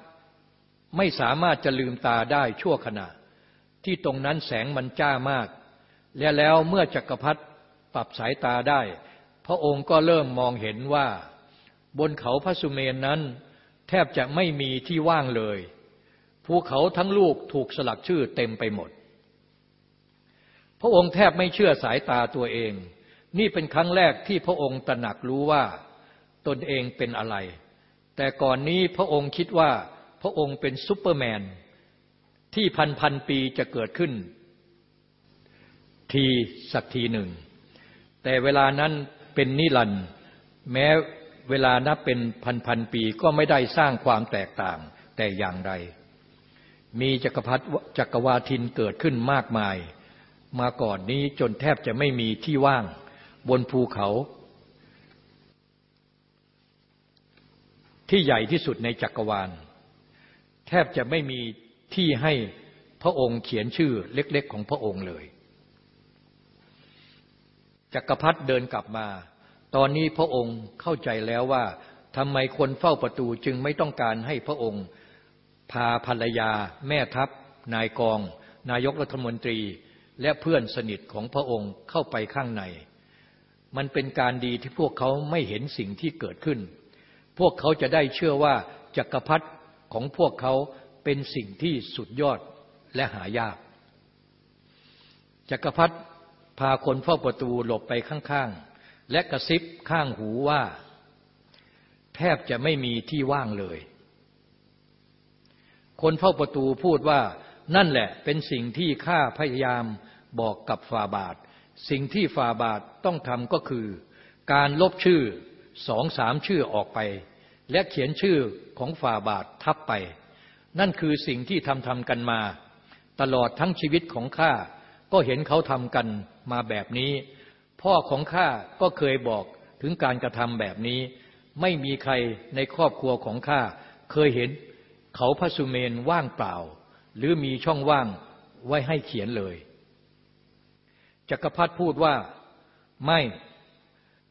ไม่สามารถจะลืมตาได้ชั่วขณะ ที่ตรงนั้นแสงมันจ้ามาก และแล้วเมื่อจักรพรรดิปรับสายตาได้ พระองค์ก็เริ่มมองเห็นว่า บนเขาพระสุเมนนั้น แทบจะไม่มีที่ว่างเลย ภูเขาทั้งลูกถูกสลักชื่อเต็มไปหมด พระองค์แทบไม่เชื่อสายตาตัวเอง นี่เป็นครั้งแรกที่พระองค์ตระหนักรู้ว่าตนเองเป็นอะไร แต่ก่อนนี้พระองค์คิดว่าพระองค์เป็นซูเปอร์แมน ที่พันพันปีจะเกิดขึ้น ทีสักทีหนึ่ง แต่เวลานั้นเป็นนิรันด์แม้เวลานับเป็นพันพันปีก็ไม่ได้สร้างความแตกต่างแต่อย่างไร มีจักรพรรดิจักรวาทินเกิดขึ้นมากมาย มาก่อนนี้จนแทบจะไม่มีที่ว่างบนภูเขา ที่ใหญ่ที่สุดในจักรวาล แทบจะไม่มีที่ให้พระองค์เขียนชื่อเล็ก ๆ ของพระองค์เลย จักรพรรดิเดินกลับมา ตอนนี้พระองค์เข้าใจแล้วว่าทำไมคนเฝ้าประตูจึงไม่ต้องการให้พระองค์ พาภรรยา แม่ทัพ นายกอง นายกรัฐมนตรี และเพื่อนสนิทของพระองค์เข้าไปข้างใน มันเป็นการดีที่พวกเขาไม่เห็นสิ่งที่เกิดขึ้น พวกเขาจะได้เชื่อว่าจักรพรรดิของพวกเขาเป็นสิ่งที่สุดยอดและหายาก จักรพรรดิพาคนเฝ้าประตูหลบไปข้างๆ และกระซิบข้างหูว่า แทบจะไม่มีที่ว่างเลย คนเฝ้าประตูพูดว่านั่นแหละเป็นสิ่งที่ข้าพยายามบอกกับฟาบาท สิ่งที่ฟาบาทต้องทำก็คือ การลบชื่อสองสามชื่อออกไป และเขียนชื่อของฝ่าบาททับไป นั่นคือสิ่งที่ทำทำกันมา ตลอดทั้งชีวิตของข้าก็เห็นเขาทำกันมาแบบนี้ พ่อของข้าก็เคยบอกถึงการกระทำแบบนี้ ไม่มีใครในครอบครัวของข้าเคยเห็น เขาพระสุเมนว่างเปล่า หรือมีช่องว่างไว้ให้เขียนเลยจักรพรรดิพูดว่าไม่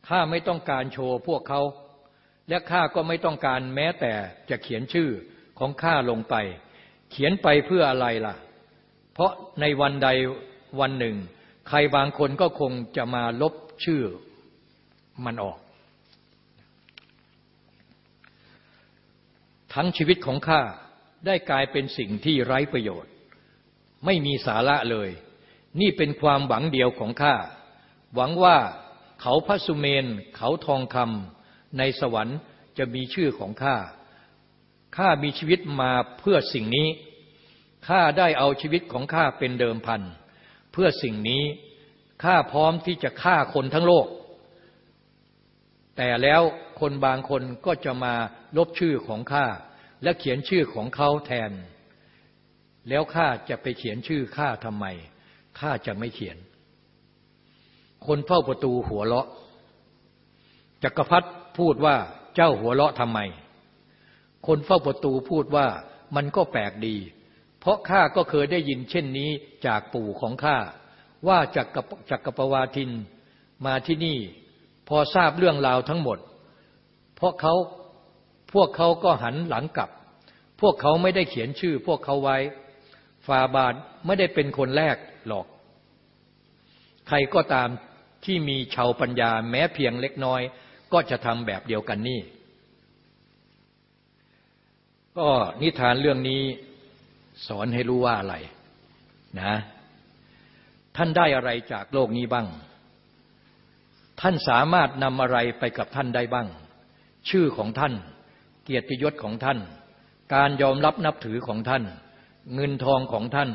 ข้าไม่ต้องการโชว์พวกเขา และข้าก็ไม่ต้องการแม้แต่จะเขียนชื่อของข้าลงไป เขียนไปเพื่ออะไรล่ะ เพราะในวันใดวันหนึ่ง ใครบางคนก็คงจะมาลบชื่อมันออก ทั้งชีวิตของข้าได้กลายเป็นสิ่งที่ไร้ประโยชน์ ไม่มีสาระเลย นี่เป็นความหวังเดียวของข้าหวังว่าเขาพระสุเมนเขาทองคำในสวรรค์จะมีชื่อของข้าข้ามีชีวิตมาเพื่อสิ่งนี้ข้าได้เอาชีวิตของข้าเป็นเดิมพัน เพื่อสิ่งนี้ข้าพร้อมที่จะฆ่าคนทั้งโลก แต่แล้วคนบางคนก็จะมาลบชื่อของข้าและเขียนชื่อของเขาแทน แล้วข้าจะไปเขียนชื่อข้าทำไมข้าจะไม่เขียน คนเฝ้าประตูหัวเราะจักรพรรดิพูดว่าเจ้าหัวเราะทำไม คนเฝ้าประตูพูดว่ามันก็แปลกดี เพราะข้าก็เคยได้ยินเช่นนี้จากปู่ของข้าว่าจากกจักรปวาทินมาที่นี่ พอทราบเรื่องราวทั้งหมด เพราะเขาพวกเขาก็หันหลังกลับ พวกเขาไม่ได้เขียนชื่อ พวกเขาไว้ฟาบาทไม่ได้เป็นคนแรกหรอก ใครก็ตามที่มีชาวปัญญาแม้เพียงเล็กน้อย ก็จะทำแบบเดียวกันนี่ ก็นิทานเรื่องนี้สอนให้รู้ว่าอะไรนะ ท่านได้อะไรจากโลกนี้บ้าง ท่านสามารถนำอะไรไปกับท่านได้บ้าง ชื่อของท่าน เกียรติยศของท่าน การยอมรับนับถือของท่าน เงินทองของท่าน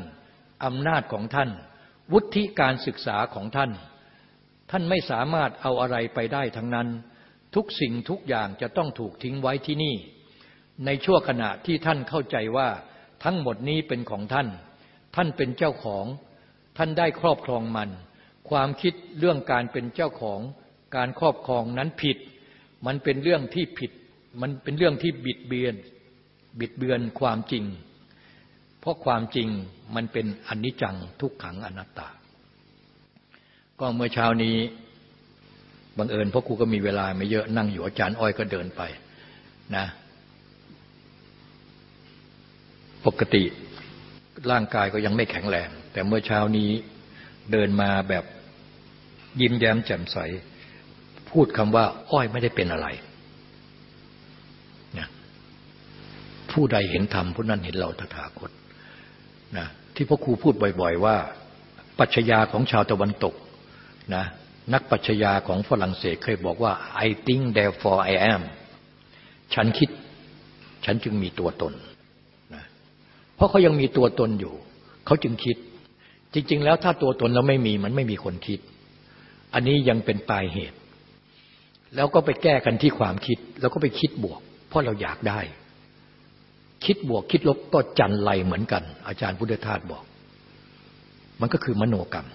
อำนาจของท่าน วุฒิการศึกษาของท่าน ท่านไม่สามารถเอาอะไรไปได้ทั้งนั้น ทุกสิ่งทุกอย่างจะต้องถูกทิ้งไว้ที่นี่ ในชั่วขณะที่ท่านเข้าใจว่าทั้งหมดนี้เป็นของท่าน ท่านเป็นเจ้าของ ท่านได้ครอบครองมัน ความคิดเรื่องการเป็นเจ้าของการครอบครองนั้นผิด มันเป็นเรื่องที่ผิด มันเป็นเรื่องที่บิดเบือน บิดเบือนความจริง เพราะความจริงมันเป็นอนิจจังทุกขังอนัตตา ก็เมื่อเช้านี้บังเอิญเพราะครูก็มีเวลาไม่เยอะนั่งอยู่อาจารย์อ้อยก็เดินไปนะ ปกติร่างกายก็ยังไม่แข็งแรง แต่เมื่อเช้านี้เดินมาแบบ ยิ้มแย้มแจ่มใส พูดคำว่า อ้อยไม่ได้เป็นอะไรนะผู้ใดเห็นธรรมผู้นั้นเห็นเราตถาคตนะที่พ่อครูพูดบ่อย ๆ ว่า ปัจจยาของชาวตะวันตกนะนักปัจจยาของฝรั่งเศสเคยบอกว่า I think therefore I am ฉันคิด ฉันจึงมีตัวตนเพราะเขายังมีตัวตนอยู่ เขาจึงคิด จริง ๆ แล้วถ้าตัวตนเราไม่มีมันไม่มีคนคิด อันนี้ยังเป็นปลายเหตุ แล้วก็ไปแก้กันที่ความคิด แล้วก็ไปคิดบวก เพราะเราอยากได้ คิดบวกคิดลบก็จันไรเหมือนกัน อาจารย์พุทธทาสบอก มันก็คือมโนกรรม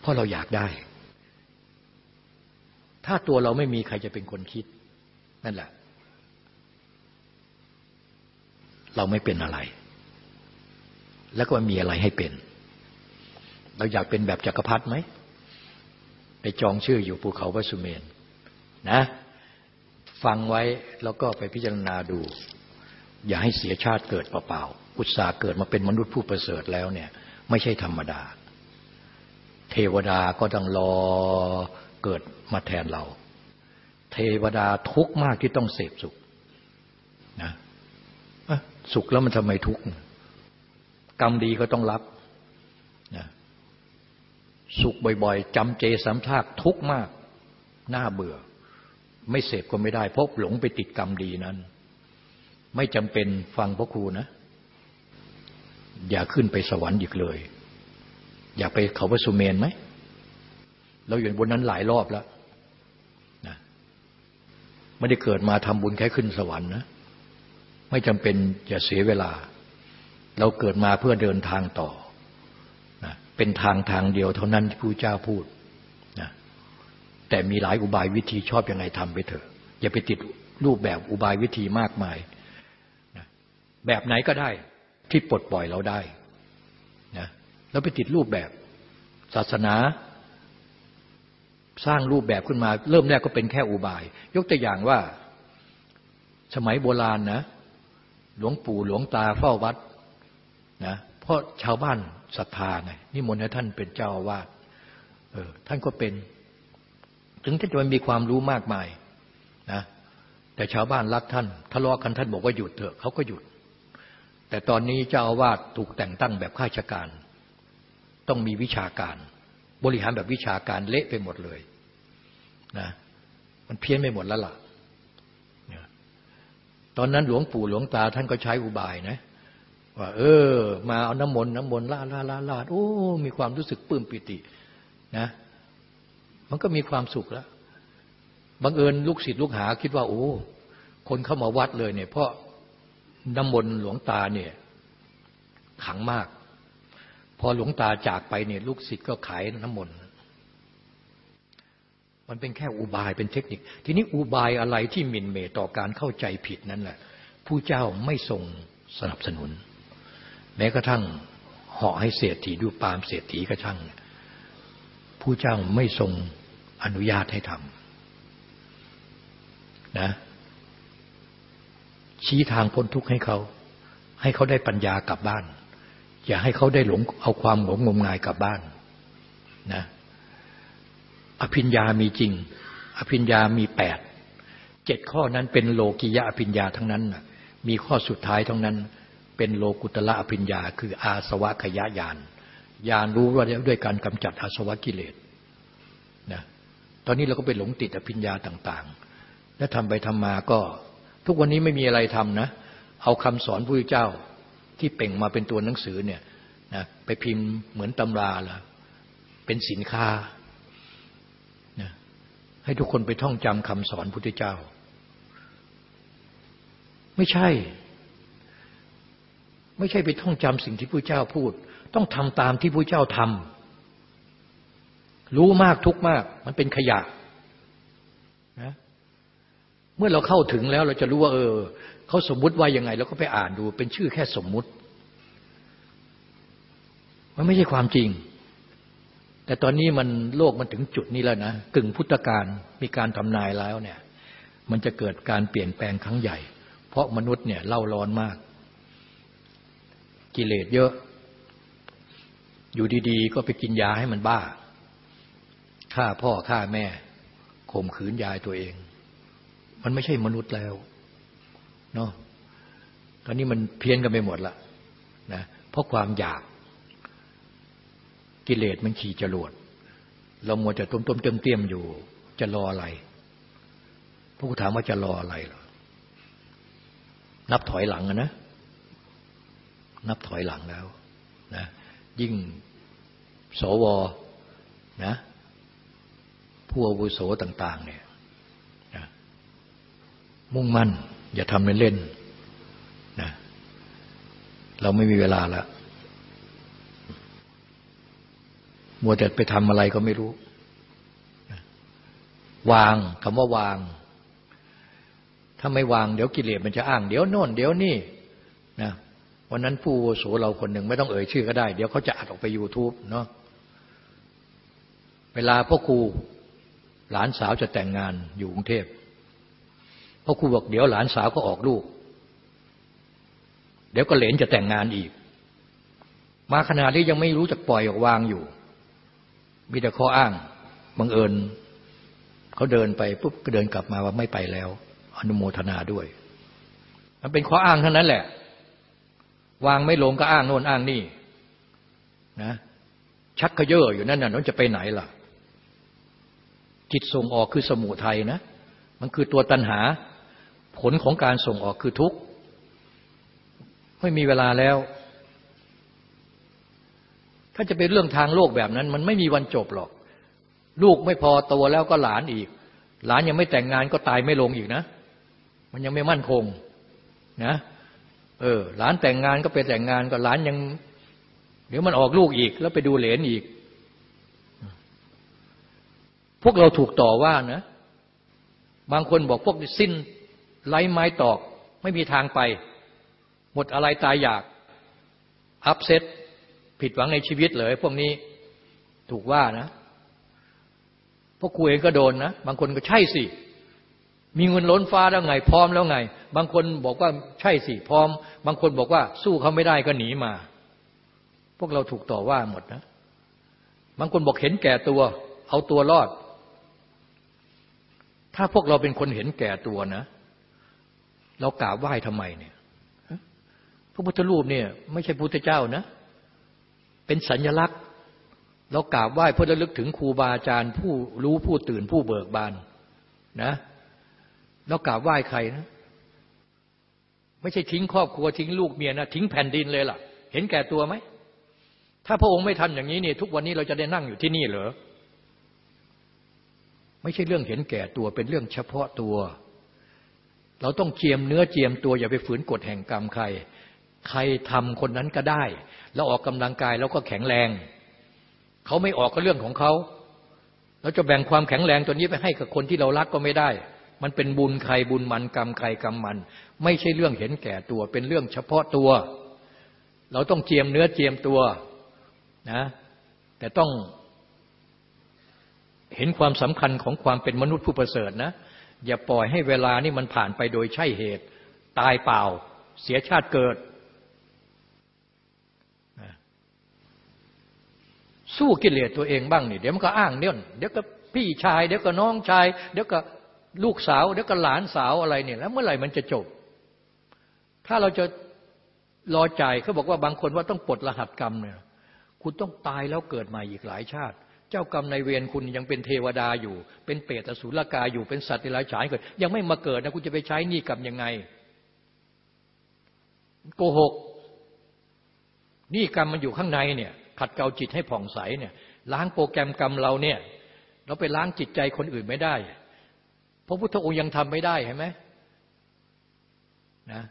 เพราะเราอยากได้ ถ้าตัวเราไม่มีใครจะเป็นคนคิด นั่นแหละ เราไม่เป็นอะไร แล้วก็มีอะไรให้เป็นเราอยากเป็นแบบจักรพรรดิไหม ไปจองชื่ออยู่ภูเขาวัสุเมนนะฟังไว้แล้วก็ไปพิจารณาดู อย่าให้เสียชาติเกิดเปล่าๆอุตสาห์เกิดมาเป็นมนุษย์ผู้ประเสริฐแล้วเนี่ย ไม่ใช่ธรรมดา เทวดาก็ต้องรอเกิดมาแทนเรา เทวดาทุกข์มากที่ต้องเสพสุขนะสุขแล้วมันทำไมทุกข์กรรมดีก็ต้องรับ สุขบ่อยๆจำเจสามทากทุกมาก น่าเบื่อ ไม่เสพก็ไม่ได้เพราะหลงไปติดกรรมดีนั้น ไม่จำเป็นฟังพระครูนะ อย่าขึ้นไปสวรรค์อีกเลย อยากไปเขาพระสุเมนไหม เราอยู่บนนั้นหลายรอบแล้วนะไม่ได้เกิดมาทำบุญแค่ขึ้นสวรรค์นะ ไม่จำเป็นจะเสียเวลา เราเกิดมาเพื่อเดินทางต่อ เป็นทางทางเดียวเท่านั้นที่พระเจ้าพูดนะแต่มีหลายอุบายวิธีชอบอยังไงทำไปเถอะ อย่าไปติดรูปแบบอุบายวิธีมากมายนะแบบไหนก็ได้ที่ปลดปล่อยเราได้นะแล้วไปติดรูปแบบศาสนา สร้างรูปแบบขึ้นมา เริ่มแรกก็เป็นแค่อุบาย ยกตัวอย่างว่าสมัยโบราณนะ หลวงปู่หลวงตาเฝ้าวัดนะเพราะชาวบ้าน ศรัทธาไงนิมนต์ให้ท่านเป็นเจ้าอาวาสเออท่านก็เป็น ถึงท่านจะมีความรู้มากมายนะแต่ชาวบ้านรักท่านทะเลาะกันท่านบอกว่าหยุดเถอะเขาก็หยุด แต่ตอนนี้เจ้าอาวาสถูกแต่งตั้งแบบข้าราชการ ต้องมีวิชาการ บริหารแบบวิชาการเละไปหมดเลยนะมันเพี้ยนไปหมดแล้วล่ะตอนนั้นหลวงปู่หลวงตาท่านก็ใช้อุบายนะ ว่า เออ มาเอาน้ำมนต์น้ำมนต์ลาดลาดลาลาดโอ้ มีความรู้สึกปลื้มปิติ นะ มันก็มีความสุขแล้วบังเอิญลูกศิษย์ลูกหา คิดว่า โอ้ คนเข้ามาวัดเลยเนี่ย เพราะน้ำมนต์หลวงตาเนี่ย ขังมาก พอหลวงตาจากไปเนี่ย ลูกศิษย์ก็ขายน้ำมนต์มันเป็นแค่อุบายเป็นเทคนิค ทีนี้อุบายอะไรที่มินเมต่อการเข้าใจผิดนั่นแหละผู้เจ้าไม่ทรงสนับสนุน แม้กระทั่งเหาะให้เศรษฐีดูปามเศรษฐีก็ช่างผู้เจ้าไม่ทรงอนุญาตให้ทำนะชี้ทางพ้นทุกข์ให้เขา ให้เขาได้ปัญญากลับบ้าน อย่าให้เขาได้หลงเอาความหลงงมงายกลับบ้านนะอภิญญามีจริง อภิญญามีแปดเจ็ดข้อนั้นเป็นโลกิยะอภิญญาทั้งนั้น มีข้อสุดท้ายทั้งนั้น เป็นโลกุตละอภิญญา คืออาสวะขยะยานยานรู้ว่าด้วยการกำจัดอาสวะกิเลสนะตอนนี้เราก็ไปหลงติดอภิญญาต่างๆ และทำไปทำมาก็ ทุกวันนี้ไม่มีอะไรทำนะ เอาคำสอนพระเจ้าที่เป่งมาเป็นตัวหนังสือเนี่ยนะไปพิมพ์เหมือนตำราละเป็นสินค้านะให้ทุกคนไปท่องจำคำสอนพุทธเจ้า ไม่ใช่ ไม่ใช่ไปท่องจำสิ่งที่พระเจ้าพูด ต้องทำตามที่พระเจ้าทำรู้มากทุกมาก มันเป็นขยะนะเมื่อเราเข้าถึงแล้วเราจะรู้ว่า เออเขาสมมุติว่ายังไงเราก็ไปอ่านดู เป็นชื่อแค่สมมุติ มันไม่ใช่ความจริง แต่ตอนนี้มันโลกมันถึงจุดนี้แล้วนะกึ่งพุทธการมีการทำนายแล้วเนี่ย มันจะเกิดการเปลี่ยนแปลงครั้งใหญ่ เพราะมนุษย์เนี่ยเล่าร้อนมาก กิเลสเยอะ อยู่ดีๆ ก็ไปกินยาให้มันบ้าฆ่าพ่อฆ่าแม่ข่มขืนยายตัวเอง มันไม่ใช่มนุษย์แล้วเนาะตอนนี้มันเพี้ยนกันไปหมดละนะเพราะความอยากกิเลสมันขี่จรวดเรามัวจะต้มต้มเติมเติมอยู่ จะรออะไรพระกูถามว่าจะรออะไรหรอนับถอยหลังนะ นับถอยหลังแล้วนะยิ่งสวนะผู้อาวุโสต่าง ๆ เนี่ยนะมุ่งมั่น อย่าทำเล่นๆนะเราไม่มีเวลาล้วมัวแต่ไปทำอะไรก็ไม่รู้ วางคำว่าวาง ถ้าไม่วางเดี๋ยวกิเลสมันจะอ้าง เดี๋ยวโน่น เดี๋ยวนี่นะ วันนั้นผู้โสเราคนหนึ่งไม่ต้องเอ่ยชื่อก็ได้ เดี๋ยวเขาจะอัดออกไป YouTube เนาะเวลาพ่อครูหลานสาวจะแต่งงานอยู่กรุงเทพพ่อครูบอกเดี๋ยวหลานสาวก็ออกลูก เดี๋ยวก็เหลนจะแต่งงานอีก มาขนาดนี้ยังไม่รู้จักปล่อยออกวางอยู่ มีแต่ข้ออ้างบังเอิญเขาเดินไปปุ๊บก็เดินกลับมาว่าไม่ไปแล้ว อนุโมทนาด้วย มันเป็นข้ออ้างเท่านั้นแหละ วางไม่ลงก็อ้างโน่นอ้างนี่นะชักขยเยอะอยู่นั่นน่ะน้องจะไปไหนล่ะ จิตส่งออกคือสมุทัยนะ มันคือตัวตัณหา ผลของการส่งออกคือทุกข์ ไม่มีเวลาแล้ว ถ้าจะเป็นเรื่องทางโลกแบบนั้น มันไม่มีวันจบหรอก ลูกไม่พอโตแล้วก็หลานอีก หลานยังไม่แต่งงานก็ตายไม่ลงอีกนะ มันยังไม่มั่นคงนะ เออ หลานแต่งงานก็ไปแต่งงานก็หลานยัง เดี๋ยวมันออกลูกอีก แล้วไปดูเหลนอีก พวกเราถูกต่อว่านะ บางคนบอกพวกสิ้นไร้ไม้ตอก ไม่มีทางไป หมดอะไรตายอยาก อัพเซตผิดหวังในชีวิตเลย พวกนี้ถูกว่านะพวกครูเองก็โดนนะ บางคนก็ใช่สิ มีเงินล้นฟ้าแล้วไงพร้อมแล้วไง บางคนบอกว่าใช่สิพร้อม บางคนบอกว่าสู้เขาไม่ได้ก็หนีมา พวกเราถูกต่อว่าหมดนะ บางคนบอกเห็นแก่ตัว เอาตัวรอด ถ้าพวกเราเป็นคนเห็นแก่ตัวนะ เรากราบไหว้ทำไมเนี่ยพระพุทธรูปเนี่ยไม่ใช่พุทธเจ้านะ เป็นสัญลักษณ์ เรากราบไหว้เพื่อระลึกถึงครูบาอาจารย์ผู้รู้ผู้ตื่นผู้เบิกบานนะ เรากราบไหว้ใครนะ ไม่ใช่ทิ้งครอบครัวทิ้งลูกเมียนะทิ้งแผ่นดินเลยล่ะ เห็นแก่ตัวไหม ถ้าพระองค์ไม่ทำอย่างนี้นี่ทุกวันนี้เราจะได้นั่งอยู่ที่นี่เหรอ ไม่ใช่เรื่องเห็นแก่ตัวเป็นเรื่องเฉพาะตัว เราต้องเจียมเนื้อเจียมตัวอย่าไปฝืนกฎแห่งกรรมใคร ใครทำคนนั้นก็ได้เราออกกำลังกายเราก็แข็งแรง เขาไม่ออกก็เรื่องของเขาเราจะแบ่งความแข็งแรงตัวนี้ไปให้กับคนที่เรารักก็ไม่ได้ มันเป็นบุญใครบุญมันกรรมใครกรรมมัน ไม่ใช่เรื่องเห็นแก่ตัว เป็นเรื่องเฉพาะตัว เราต้องเจียมเนื้อเจียมตัวนะ แต่ต้องเห็นความสำคัญของความเป็นมนุษย์ผู้ประเสริฐนะ อย่าปล่อยให้เวลานี่มันผ่านไปโดยใช่เหตุ ตายเปล่า เสียชาติเกิด สู้กิเลสตัวเองบ้างนี่เดี๋ยวมันก็อ้างเนี่ยเดี๋ยวก็พี่ชาย เดี๋ยวก็น้องชาย เดี๋ยวก็ ลูกสาวเดี๋ยวก็หลานสาวอะไรเนี่ยแล้วเมื่อไหร่มันจะจบ ถ้าเราจะรอใจเขาบอกว่าบางคนว่าต้องปลดรหัสกรรมเนี่ยคุณต้องตายแล้วเกิดใหม่อีกหลายชาติ เจ้ากรรมในเวรคุณยังเป็นเทวดาอยู่ เป็นเปรตอสุรกายอยู่เป็นสัตว์ในหลายฉายเกิด ยังไม่มาเกิดนะคุณจะไปใช้นี่กรรมยังไง โกหกนี่กรรมมันอยู่ข้างในเนี่ย ขัดเกลาจิตให้ผ่องใสเนี่ย ล้างโปรแกรมกรรมเราเนี่ย เราไปล้างจิตใจคนอื่นไม่ได้ พระพุทธองค์ยังทำไม่ได้เห็นไหมนะ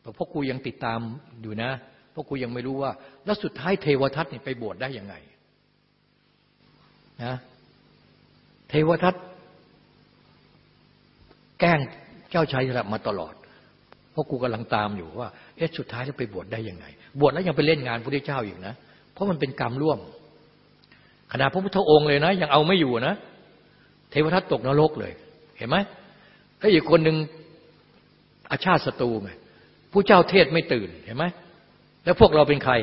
แต่พ่อครูยังติดตามอยู่นะพ่อครูยังไม่รู้ว่า แล้วสุดท้ายเทวทัตเนี่ยไปบวชได้ยังไงนะเทวทัตแกล้งเจ้าชายระมาตลอดพ่อครูกำลังตามอยู่ว่าเอ๊ะสุดท้ายแล้วไปบวชได้ยังไง บวชแล้วยังไปเล่นงานพระเจ้าอีกนะ เพราะมันเป็นกรรมร่วมขณะพระพุทธองค์เลยนะ ยังเอาไม่อยู่นะ เทวทัตตกนรกเลย ห็นไหมแล้วอีกคนหนึ่งอาชาติศัตรูไงผู้เจ้าเทศไม่ตื่นเห็นไหมแล้วพวกเราเป็นใคร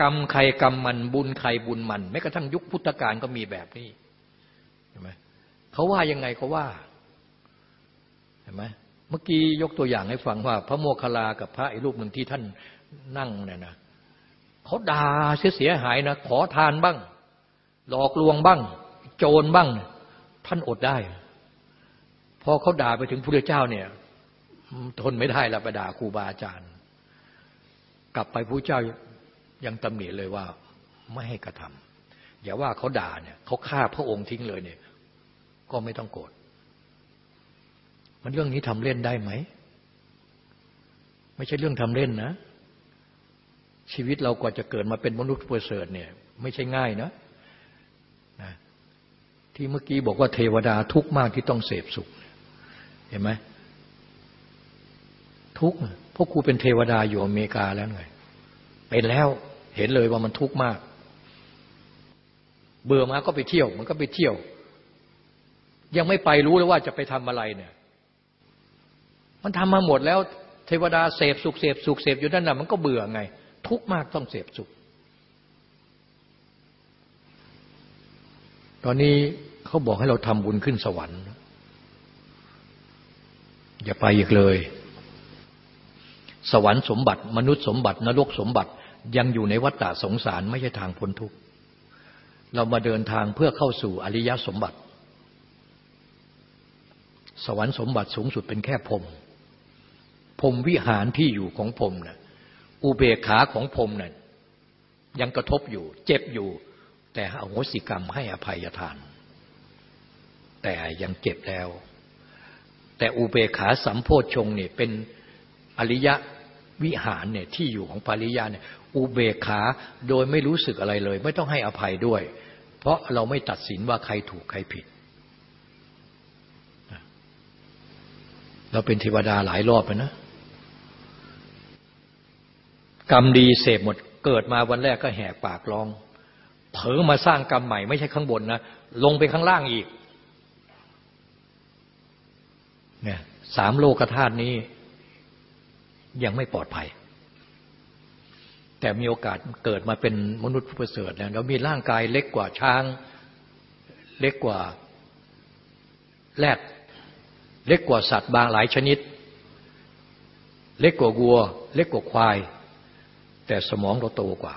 กรรมใครกรรมมันบุญใครบุญมันแม้กระทั่งยุคพุทธกาลก็มีแบบนี้เห็นไหมเขาว่ายังไงเขาว่าเห็นไหมเมื่อกี้ยกตัวอย่างให้ฟังว่า พระโมคคัลลากับพระอีกรูปหนึ่งที่ท่านนั่งเนี่ยนะเขาด่าเสียหายนะขอทานบ้าง หลอกลวงบ้าง โจรบ้าง ท่านอดได้ พอเขาด่าไปถึงพระเจ้าเนี่ยทนไม่ได้ละไปด่าครูบาอาจารย์ กลับไปพระเจ้ายังตำหนิเลยว่าไม่ให้กระทำอย่าว่าเขาด่าเนี่ยเขาฆ่าพระองค์ทิ้งเลยเนี่ย ก็ไม่ต้องโกรธมันเรื่องนี้ทำเล่นได้ไหม ไม่ใช่เรื่องทำเล่นนะ ชีวิตเรากว่าจะเกิดมาเป็นมนุษย์ประเสริฐเนี่ย ไม่ใช่ง่ายนะนะ ที่เมื่อกี้บอกว่าเทวดาทุกข์มากที่ต้องเสพสุข เห็นไหมทุกข์พวกครูเป็นเทวดาอยู่อเมริกาแล้วไงเป็นแล้วเห็นเลยว่ามันทุกข์มาก เบื่อมาก็ไปเที่ยว มันก็ไปเที่ยว ยังไม่ไปรู้เลยว่าจะไปทำอะไรเนี่ย มันทำมาหมดแล้ว เทวดาเสพสุขเสพสุขเสพอยู่นั่นน่ะมันก็เบื่อไง ทุกข์มากต้องเสพสุข ตอนนี้เขาบอกให้เราทำบุญขึ้นสวรรค์ อย่าไปอีกเลย สวรรค์สมบัติ มนุษย์สมบัติ นรกสมบัติยังอยู่ในวัฏฏะสงสารไม่ใช่ทางพ้นทุกข์เรามาเดินทางเพื่อเข้าสู่อริยสมบัติ สวรรค์สมบัติสูงสุดเป็นแค่พรมพรมวิหารที่อยู่ของพรมนะ่ะอุเบกขาของพรมนะ่ะยังกระทบอยู่ เจ็บอยู่ แต่อโหสิกรรมให้อภัยทาน แต่ยังเจ็บแล้ว แต่อุเบกขาสัมโพชฌงเนี่ยเป็นอริยะวิหารเนี่ยที่อยู่ของปาริยาเนี่ยอุเบกขาโดยไม่รู้สึกอะไรเลย ไม่ต้องให้อภัยด้วย เพราะเราไม่ตัดสินว่าใครถูกใครผิด เราเป็นเทวดาหลายรอบไปนะ กรรมดีเสพหมดเกิดมาวันแรกก็แหกปากร้อง เผลอมาสร้างกรรมใหม่ไม่ใช่ข้างบนนะลงไปข้างล่างอีกเนี่ยสามโลกธาตุนี้ยังไม่ปลอดภัย แต่มีโอกาสเกิดมาเป็นมนุษย์ผู้ประเสริฐแล้วเรามีร่างกายเล็กกว่าช้าง เล็กกว่าแรดเล็กกว่าสัตว์บางหลายชนิด เล็กกว่าวัว เล็กกว่าควาย แต่สมองเราโตกว่า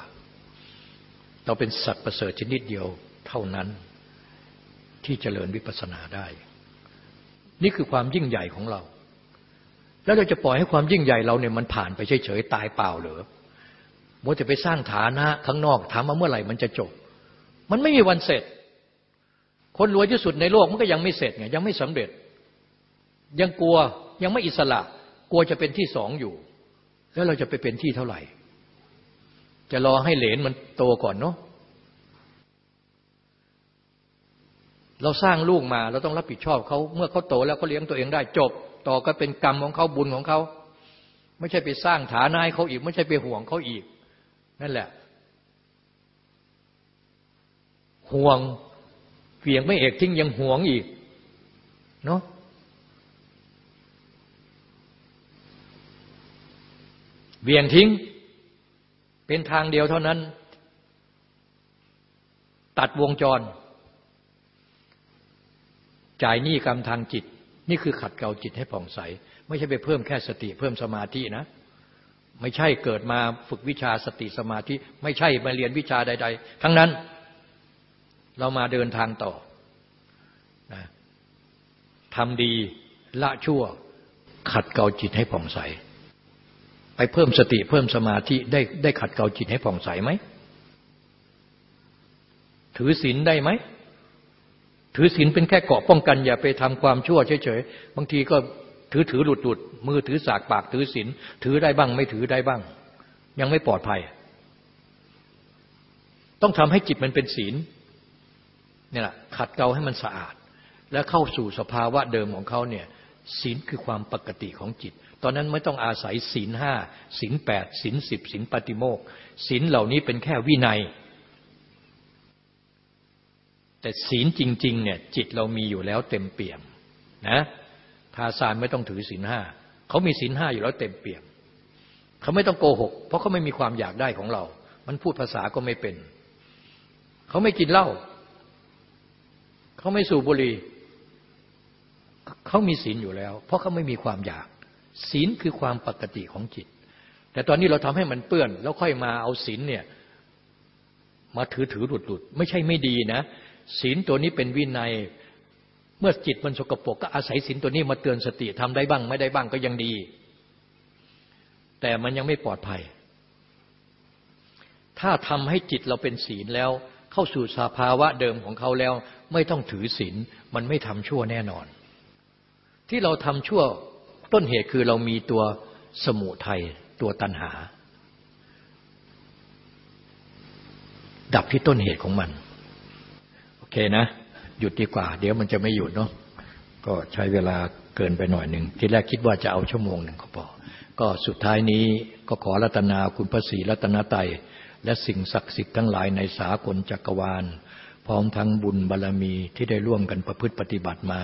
เราเป็นสัตว์ประเสริฐชนิดเดียวเท่านั้นที่เจริญวิปัสสนาได้ นี่คือความยิ่งใหญ่ของเรา แล้วเราจะปล่อยให้ความยิ่งใหญ่เราเนี่ยมันผ่านไปเฉยๆตายเปล่าเหรอมัวจะไปสร้างฐานะข้างนอกถามมาเมื่อไหร่มันจะจบ มันไม่มีวันเสร็จ คนรวยที่สุดในโลกมันก็ยังไม่เสร็จไงยังไม่สำเร็จ ยังกลัวยังไม่อิสระ กลัวจะเป็นที่สองอยู่ แล้วเราจะไปเป็นที่เท่าไหร่ จะรอให้เหลนมันโตก่อนเนาะเราสร้างลูกมาเราต้องรับผิดชอบเขาเมื่อเขาโตแล้วเขาเลี้ยงตัวเองได้จบ ต่อก็เป็นกรรมของเขาบุญของเขาไม่ใช่ไปสร้างฐานะให้เขาอีก ไม่ใช่ไปห่วงเขาอีก นั่นแหละ ห่วงเพียงไม่เอกทิ้งยังห่วงอีกเนาะเบี่ยงทิ้ง เป็นทางเดียวเท่านั้น ตัดวงจร จ่ายหนี้กรรมทางจิต นี่คือขัดเกลาจิตให้ผ่องใส ไม่ใช่ไปเพิ่มแค่สติเพิ่มสมาธินะ ไม่ใช่เกิดมาฝึกวิชาสติสมาธิ ไม่ใช่มาเรียนวิชาใด ๆ ทั้งนั้นเรามาเดินทางต่อนะทำดีละชั่วขัดเกลาจิตให้ผ่องใส ไปเพิ่มสติเพิ่มสมาธิได้ได้ขัดเกลาจิตให้ผ่องใสไหม ถือศีลได้ไหม ถือศีลเป็นแค่เกาะป้องกัน อย่าไปทำความชั่วเฉยๆ บางทีก็ถือถือหลุดหลุดมือถือสากปากถือศีลถือได้บ้าง ไม่ถือได้บ้าง ยังไม่ปลอดภัย ต้องทำให้จิตมันเป็นศีลเนี่ยแหละขัดเกลาให้มันสะอาด และเข้าสู่สภาวะเดิมของเขาเนี่ยศีลคือความปกติของจิต ตอนนั้นไม่ต้องอาศัยศีลห้าศีลแปดศีลสิบศีลปฏิโมกศีลเหล่านี้เป็นแค่วินัย แต่ศีลจริง ๆ เนี่ย จิตเรามีอยู่แล้วเต็มเปี่ยมนะทาสานไม่ต้องถือศีลห้าเขามีศีลห้าอยู่แล้วเต็มเปี่ยมเขาไม่ต้องโกหก เพราะเขาไม่มีความอยากได้ของเรา มันพูดภาษาก็ไม่เป็น เขาไม่กินเหล้าเขาไม่สูบบุหรี่เขามีศีลอยู่แล้ว เพราะเขาไม่มีความอยาก ศีลคือความปกติของจิต แต่ตอนนี้เราทำให้มันเปื้อน แล้วค่อยมาเอาศีลเนี่ยมาถือถือหลุดหลุดไม่ใช่ไม่ดีนะศีลตัวนี้เป็นวินัย เมื่อจิตมันสกปรกก็อาศัยศีลตัวนี้มาเตือนสติทำได้บ้าง ไม่ได้บ้างก็ยังดี แต่มันยังไม่ปลอดภัย ถ้าทำให้จิตเราเป็นศีลแล้ว เข้าสู่สภาวะเดิมของเขาแล้ว ไม่ต้องถือศีลมันไม่ทำชั่วแน่นอน ที่เราทำชั่ว ต้นเหตุคือเรามีตัวสมุทัยตัวตัณหา ดับที่ต้นเหตุของมัน โอเคนะ หยุดดีกว่า เดี๋ยวมันจะไม่หยุดเนาะก็ใช้เวลาเกินไปหน่อยหนึ่ง ที่แรกคิดว่าจะเอาชั่วโมงหนึ่งก็พอก็สุดท้ายนี้ก็ขอรัตนาคุณพระศรีรัตนไตยและสิ่งศักดิ์สิทธิ์ทั้งหลายในสากลจักรวาล พร้อมทั้งบุญบารรมีที่ได้ร่วมกันประพฤติปฏิบัติมา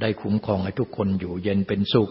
ได้คุ้มครองให้ทุกคนอยู่เย็นเป็นสุข